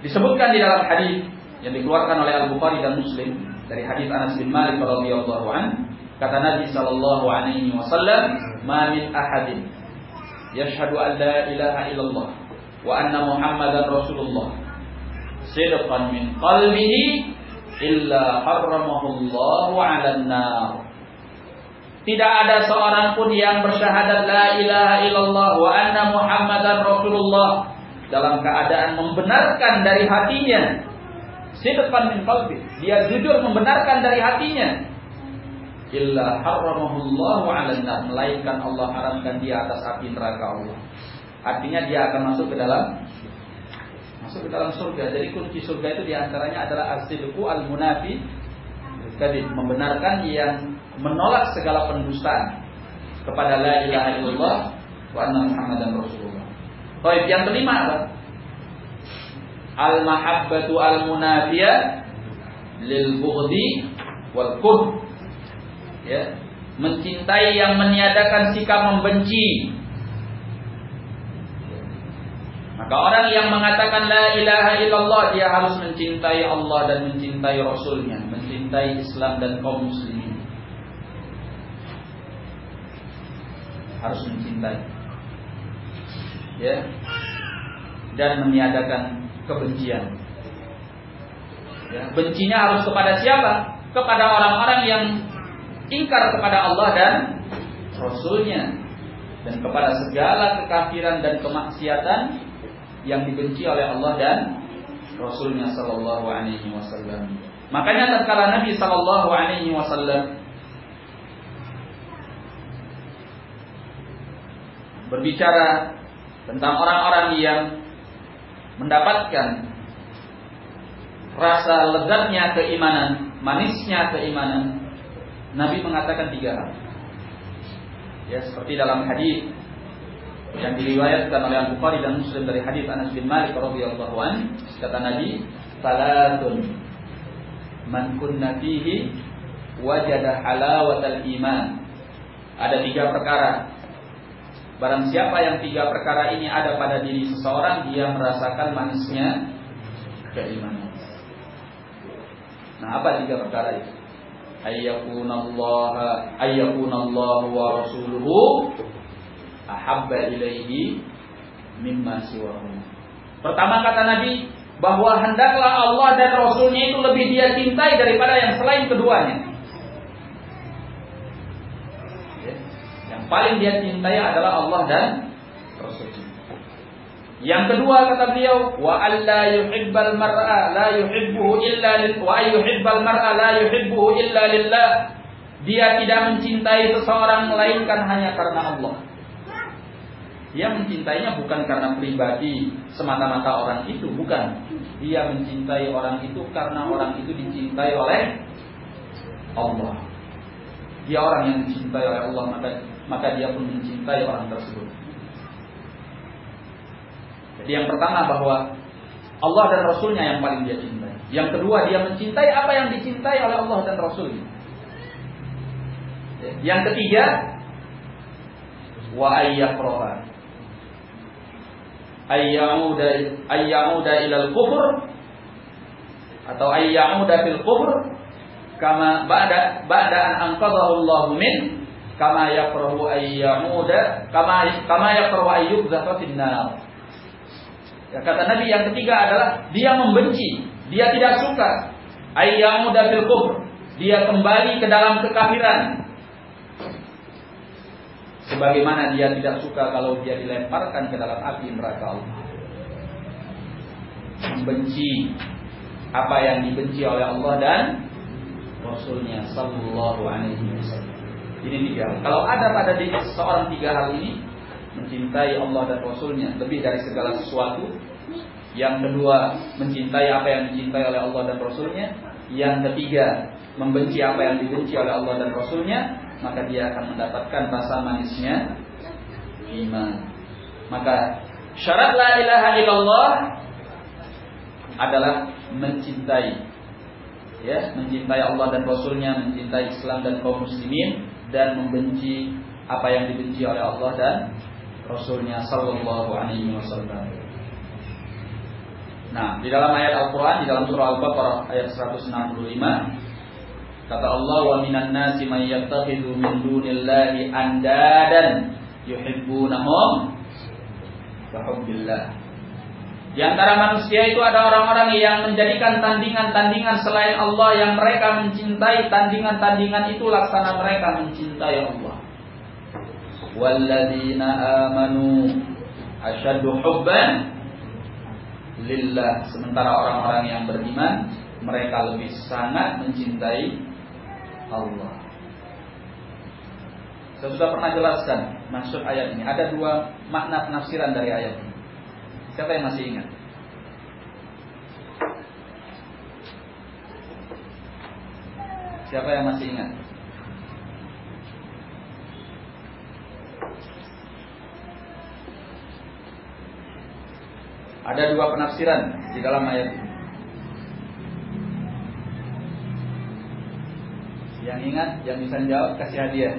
Disebutkan di dalam hadis yang dikeluarkan oleh Al Bukhari dan Muslim dari hadis Anas bin Malik radhiyallahu an kata Nabi sallallahu alaihi wasallam ma min ahadin yashhadu an la ilaha illallah wa anna muhammadan rasulullah sidqan min qalbihi illa harramahu Allah 'alan nar tidak ada seorang pun yang bersyahadat la ilaha illallah wa anna muhammadan rasulullah dalam keadaan membenarkan dari hatinya. Sidqan min qalbi. Dia jujur membenarkan dari hatinya. Illa harramahullahu 'alan nar melainkan Allah haramkan dia atas api neraka Allah. Artinya dia akan masuk ke dalam masuk ke dalam surga. Jadi kunci surga itu di antaranya adalah as-sidqu al-munafi kadib membenarkan yang menolak segala pendustaan kepada la ilaha illallah wa anna muhammadan rasulullah. Baik, yang kelima apa? Al mahabbatu al munafiyah lil bughdi wal kur. Ya, mencintai yang meniadakan sikap membenci. Maka orang yang mengatakan la ilaha illallah dia harus mencintai Allah dan mencintai Rasulnya, mencintai Islam dan kaum muslimin. Harus mencintai. Ya. Dan meniadakan kebencian. Ya, bencinya harus kepada siapa? Kepada orang-orang yang ingkar kepada Allah dan Rasulnya. Dan kepada segala kekafiran dan kemaksiatan yang dibenci oleh Allah dan Rasulnya Sallallahu Alaihi Wasallam. Makanya tatkala Nabi Sallallahu Alaihi Wasallam berbicara tentang orang-orang yang mendapatkan rasa lezatnya keimanan, manisnya keimanan. Nabi mengatakan tiga hal. Ya, seperti dalam hadis yang diriwayatkan oleh Al Bukhari dan Muslim dari hadis Anas bin Malik radhiyallahu an, kata Nabi, "Salatun man kunna fihi wajada halawatal iman." Ada tiga perkara Barang siapa yang tiga perkara ini ada pada diri seseorang, dia merasakan manisnya keimanan. Nah, apa tiga perkara itu? Ayyakunallaha ayyakunallahu wa rasuluhu ahabba ilaihi mimma siwahu. Pertama kata Nabi bahwa hendaklah Allah dan Rasulnya itu lebih dia cintai daripada yang selain keduanya. Paling dia cintai adalah Allah dan Rasulnya. Yang kedua kata beliau, wa alla yuhibbal mar'a la yuhibbuhu illa lil wa yuhibbal mar'a la yuhibbuhu illa lillah. Dia tidak mencintai seseorang melainkan hanya karena Allah. Dia mencintainya bukan karena pribadi semata-mata orang itu, bukan. Dia mencintai orang itu karena orang itu dicintai oleh Allah. Dia orang yang dicintai oleh Allah maka maka dia pun mencintai orang tersebut. Jadi yang pertama bahwa Allah dan Rasulnya yang paling dia cintai. Yang kedua dia mencintai apa yang dicintai oleh Allah dan Rasulnya. Yang ketiga wa ayyaqraha ayyauda ayyauda ilal kufur atau ayyauda fil kufur kama ba'da ba'da an anqadhahu Allah min kama yakrahu ayyamuda kama kama yakrahu ayyubzata finnar. Ya, kata Nabi yang ketiga adalah dia membenci, dia tidak suka ayyamuda fil kufr, dia kembali ke dalam kekafiran. Sebagaimana dia tidak suka kalau dia dilemparkan ke dalam api neraka Allah. Membenci apa yang dibenci oleh Allah dan Rasulnya Sallallahu Alaihi Wasallam. Ini tiga. Kalau ada pada diri seseorang tiga hal ini, mencintai Allah dan Rasulnya lebih dari segala sesuatu. Yang kedua, mencintai apa yang dicintai oleh Allah dan Rasulnya. Yang ketiga, membenci apa yang dibenci oleh Allah dan Rasulnya. Maka dia akan mendapatkan rasa manisnya iman. Maka syarat la ilaha illallah adalah mencintai ya mencintai Allah dan Rasulnya mencintai Islam dan kaum muslimin dan membenci apa yang dibenci oleh Allah dan Rasulnya Sallallahu Alaihi Wasallam. Nah, di dalam ayat Al-Qur'an di dalam surah Al-Baqarah ayat 165 kata Allah wa minan nasi yattakhidhu min dunillahi andadan yuhibbunahum ka hubbillah. Di antara manusia itu ada orang-orang yang menjadikan tandingan-tandingan selain Allah yang mereka mencintai tandingan-tandingan itu laksana mereka mencintai Allah. Walladzina amanu asyaddu hubban lillah. Sementara orang-orang yang beriman mereka lebih sangat mencintai Allah. Saya sudah pernah jelaskan maksud ayat ini. Ada dua makna penafsiran dari ayat ini. Siapa yang masih ingat? Siapa yang masih ingat? Ada dua penafsiran di dalam ayat ini. Yang ingat, yang bisa jawab kasih hadiah.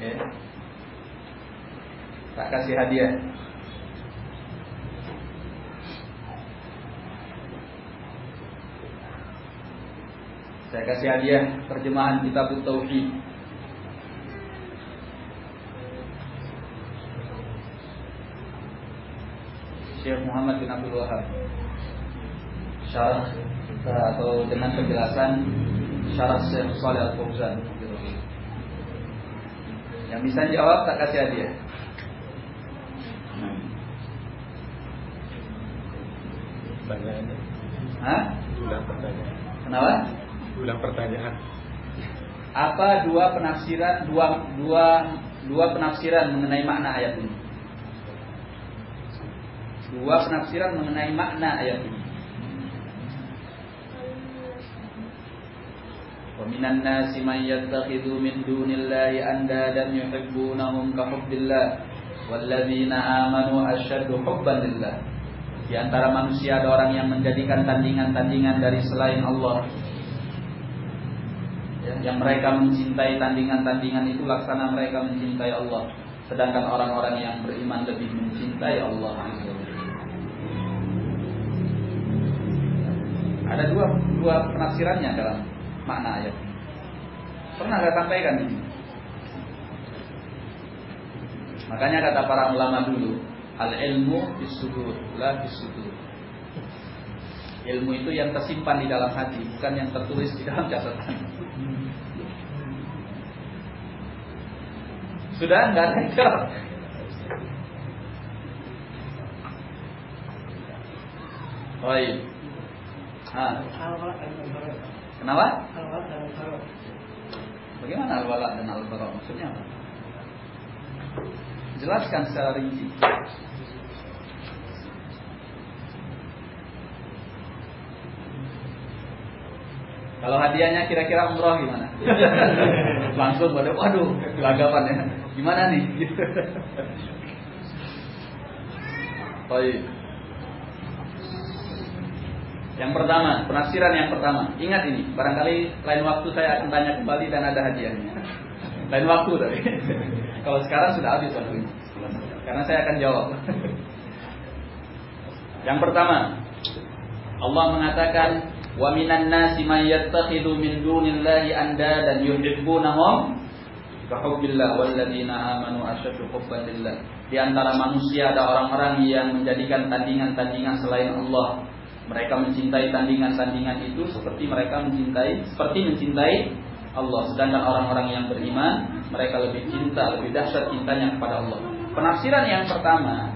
Ya. Tak kasih hadiah. Saya kasih hadiah terjemahan kitab Tauhid. Syekh Muhammad bin Abdul Wahab. Syarah atau dengan penjelasan syarah Syekh Saleh Al-Fauzan. Yang bisa jawab tak kasih hadiah. Pertanyaan. Hah? Ulang pertanyaan. Kenapa? Ulang pertanyaan. Apa dua penafsiran dua dua dua penafsiran mengenai makna ayat ini? Dua penafsiran mengenai makna ayat ini. ومن الناس من يتخذ من دون الله أندادا يحبونهم كحب الله والذين آمنوا أشد حبا لله Di antara manusia ada orang yang menjadikan tandingan-tandingan dari selain Allah. Ya, yang mereka mencintai tandingan-tandingan itu laksana mereka mencintai Allah. Sedangkan orang-orang yang beriman lebih mencintai Allah. Ada dua dua penafsirannya dalam makna ayat. Pernah saya sampaikan ini. Makanya kata para ulama dulu, al ilmu disudur, la disudur. Ilmu itu yang tersimpan di dalam hati, bukan yang tertulis di dalam catatan. Sudah enggak ada jawab. Baik. Ah. Kenapa? Bagaimana al-wala dan al-bara maksudnya apa? Jelaskan secara rinci. Kalau hadiahnya kira-kira umroh gimana? (laughs) Langsung pada waduh, gelagapan ya. Gimana nih? Baik. Yang pertama, penafsiran yang pertama. Ingat ini, barangkali lain waktu saya akan tanya kembali dan ada hadiahnya. Lain waktu tapi. Kalau sekarang sudah habis waktunya. Karena saya akan jawab. Yang pertama, Allah mengatakan wa minan nasi may yattakhidhu min dunillahi andadan yuhibbunahum ka hubbillah walladzina amanu asyaddu hubban lillah. Di antara manusia ada orang-orang yang menjadikan tandingan-tandingan selain Allah mereka mencintai tandingan-tandingan itu seperti mereka mencintai seperti mencintai Allah. Sedangkan orang-orang yang beriman mereka lebih cinta, lebih dahsyat cintanya kepada Allah. Penafsiran yang pertama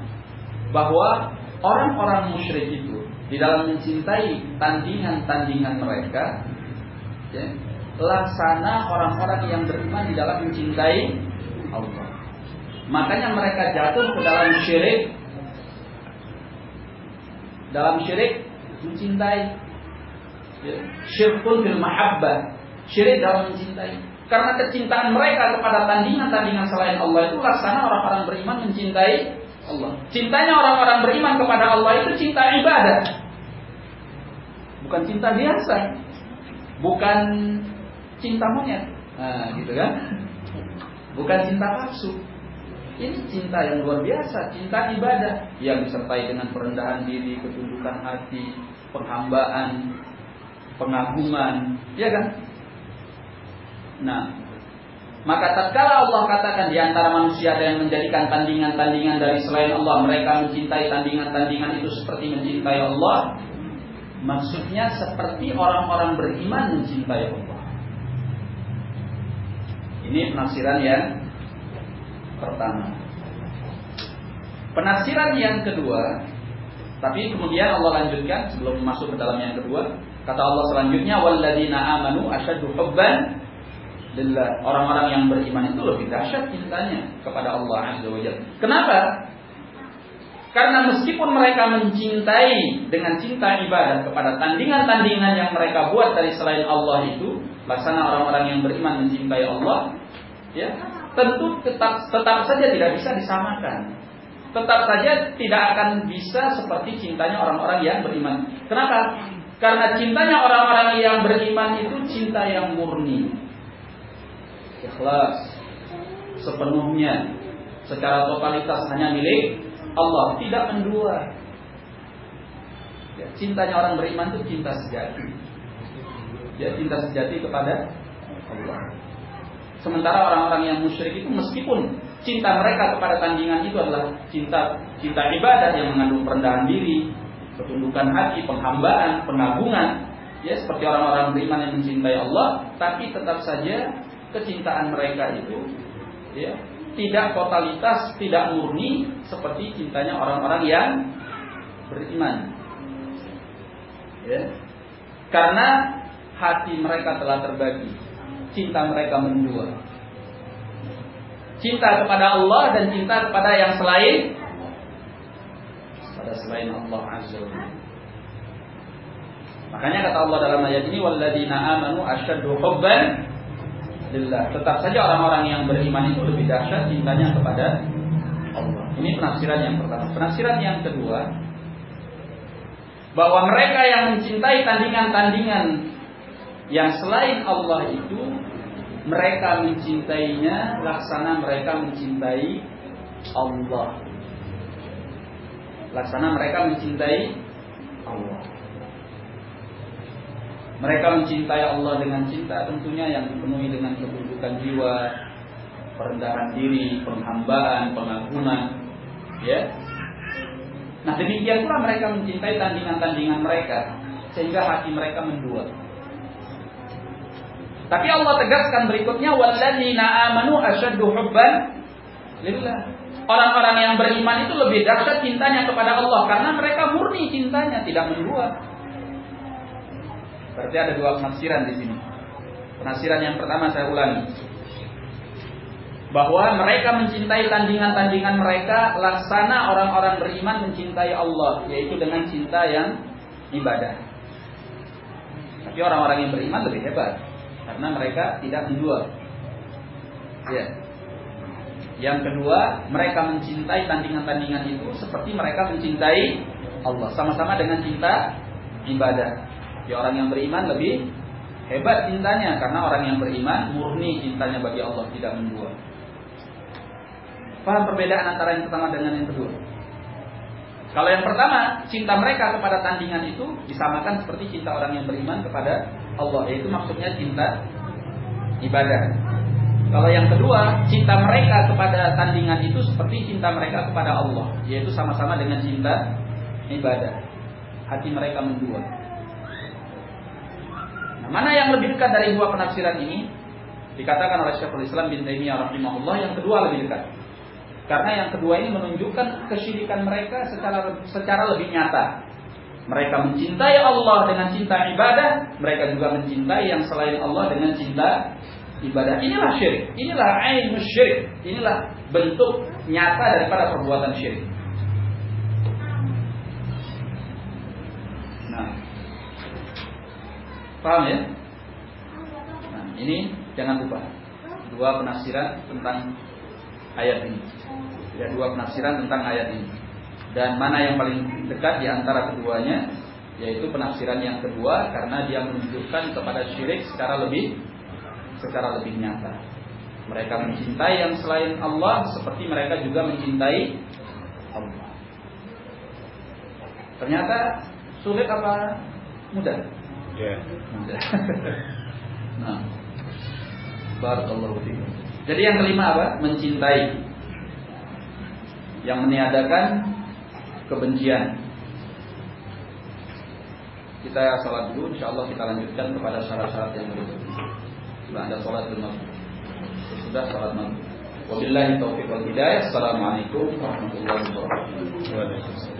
bahwa orang-orang musyrik itu di dalam mencintai tandingan-tandingan mereka ya, laksana orang-orang yang beriman di dalam mencintai Allah. Makanya mereka jatuh ke dalam syirik dalam syirik mencintai. Ya. Syirkun fil mahabbah. Syirik dalam mencintai. Karena kecintaan mereka kepada tandingan-tandingan selain Allah itu laksana orang-orang beriman mencintai Allah. Cintanya orang-orang beriman kepada Allah itu cinta ibadah. Bukan cinta biasa. Bukan cinta monyet. Nah, gitu kan? Bukan cinta palsu. Ini cinta yang luar biasa, cinta ibadah yang disertai dengan perendahan diri, ketundukan hati, penghambaan, pengagungan, ya kan? Nah, maka tatkala Allah katakan di antara manusia ada yang menjadikan tandingan-tandingan dari selain Allah, mereka mencintai tandingan-tandingan itu seperti mencintai Allah, maksudnya seperti orang-orang beriman mencintai Allah. Ini penafsiran yang pertama. Penafsiran yang kedua, tapi kemudian Allah lanjutkan sebelum masuk ke dalam yang kedua, kata Allah selanjutnya walladzina amanu asyaddu hubban Orang-orang yang beriman itu lebih dahsyat cintanya kepada Allah Azza wa. Kenapa? Karena meskipun mereka mencintai dengan cinta ibadah kepada tandingan-tandingan yang mereka buat dari selain Allah itu, laksana orang-orang yang beriman mencintai Allah, ya, tentu tetap tetap saja tidak bisa disamakan. Tetap saja tidak akan bisa seperti cintanya orang-orang yang beriman. Kenapa? Karena cintanya orang-orang yang beriman itu cinta yang murni. Ikhlas sepenuhnya secara totalitas hanya milik Allah, tidak mendua. Ya, cintanya orang beriman itu cinta sejati. Ya, cinta sejati kepada Allah. Sementara orang-orang yang musyrik itu meskipun cinta mereka kepada tandingan itu adalah cinta cinta ibadah yang mengandung perendahan diri, ketundukan hati, penghambaan, pengagungan, ya seperti orang-orang beriman yang mencintai Allah, tapi tetap saja kecintaan mereka itu ya tidak totalitas, tidak murni seperti cintanya orang-orang yang beriman. Ya. Karena hati mereka telah terbagi cinta mereka mendua. Cinta kepada Allah dan cinta kepada yang selain pada selain Allah Azza wa Makanya kata Allah dalam ayat ini walladzina amanu asyaddu hubban lillah. Tetap saja orang-orang yang beriman itu lebih dahsyat cintanya kepada Allah. Ini penafsiran yang pertama. Penafsiran yang kedua bahwa mereka yang mencintai tandingan-tandingan yang selain Allah itu mereka mencintainya laksana mereka mencintai Allah. Laksana mereka mencintai Allah. Mereka mencintai Allah dengan cinta tentunya yang dipenuhi dengan ketundukan jiwa, perendahan diri, penghambaan, pengagungan, ya. Nah demikian pula mereka mencintai tandingan-tandingan mereka sehingga hati mereka mendua. Tapi Allah tegaskan berikutnya walladzina amanu asyaddu hubban lillah. Orang-orang yang beriman itu lebih dahsyat cintanya kepada Allah karena mereka murni cintanya, tidak mendua. Berarti ada dua penafsiran di sini. Penafsiran yang pertama saya ulangi. Bahwa mereka mencintai tandingan-tandingan mereka laksana orang-orang beriman mencintai Allah, yaitu dengan cinta yang ibadah. Tapi orang-orang yang beriman lebih hebat karena mereka tidak menjual. Ya. Yang kedua, mereka mencintai tandingan-tandingan itu seperti mereka mencintai Allah, sama-sama dengan cinta ibadah. Ya orang yang beriman lebih hebat cintanya karena orang yang beriman murni cintanya bagi Allah tidak menjual. Paham perbedaan antara yang pertama dengan yang kedua? Kalau yang pertama, cinta mereka kepada tandingan itu disamakan seperti cinta orang yang beriman kepada Allah yaitu maksudnya cinta ibadah. Kalau yang kedua, cinta mereka kepada tandingan itu seperti cinta mereka kepada Allah, yaitu sama-sama dengan cinta ibadah. Hati mereka mendua. Mana yang lebih dekat dari dua penafsiran ini? Dikatakan oleh Syekhul Islam bin Taimiyah rahimahullah yang kedua lebih dekat. Karena yang kedua ini menunjukkan kesyirikan mereka secara secara lebih nyata. Mereka mencintai Allah dengan cinta ibadah, mereka juga mencintai yang selain Allah dengan cinta ibadah. Inilah syirik. Inilah ain syirik. Inilah bentuk nyata daripada perbuatan syirik. Nah, paham ya? Nah, ini jangan lupa dua penafsiran tentang ayat ini. Ya, dua penafsiran tentang ayat ini dan mana yang paling dekat di antara keduanya yaitu penafsiran yang kedua karena dia menunjukkan kepada syirik secara lebih secara lebih nyata Mereka mencintai yang selain Allah seperti mereka juga mencintai Allah. Ternyata sulit apa mudah? Ya. (laughs) Nah, barakallahu fikum. Jadi yang kelima apa? Mencintai. Yang meniadakan kebencian. Kita sholat dulu, insya Allah kita lanjutkan kepada syarat-syarat yang berikutnya. Sudah ada sholat dulu. Sudah sholat maghrib. Wabillahi taufiq wal hidayah. Assalamualaikum warahmatullahi wabarakatuh.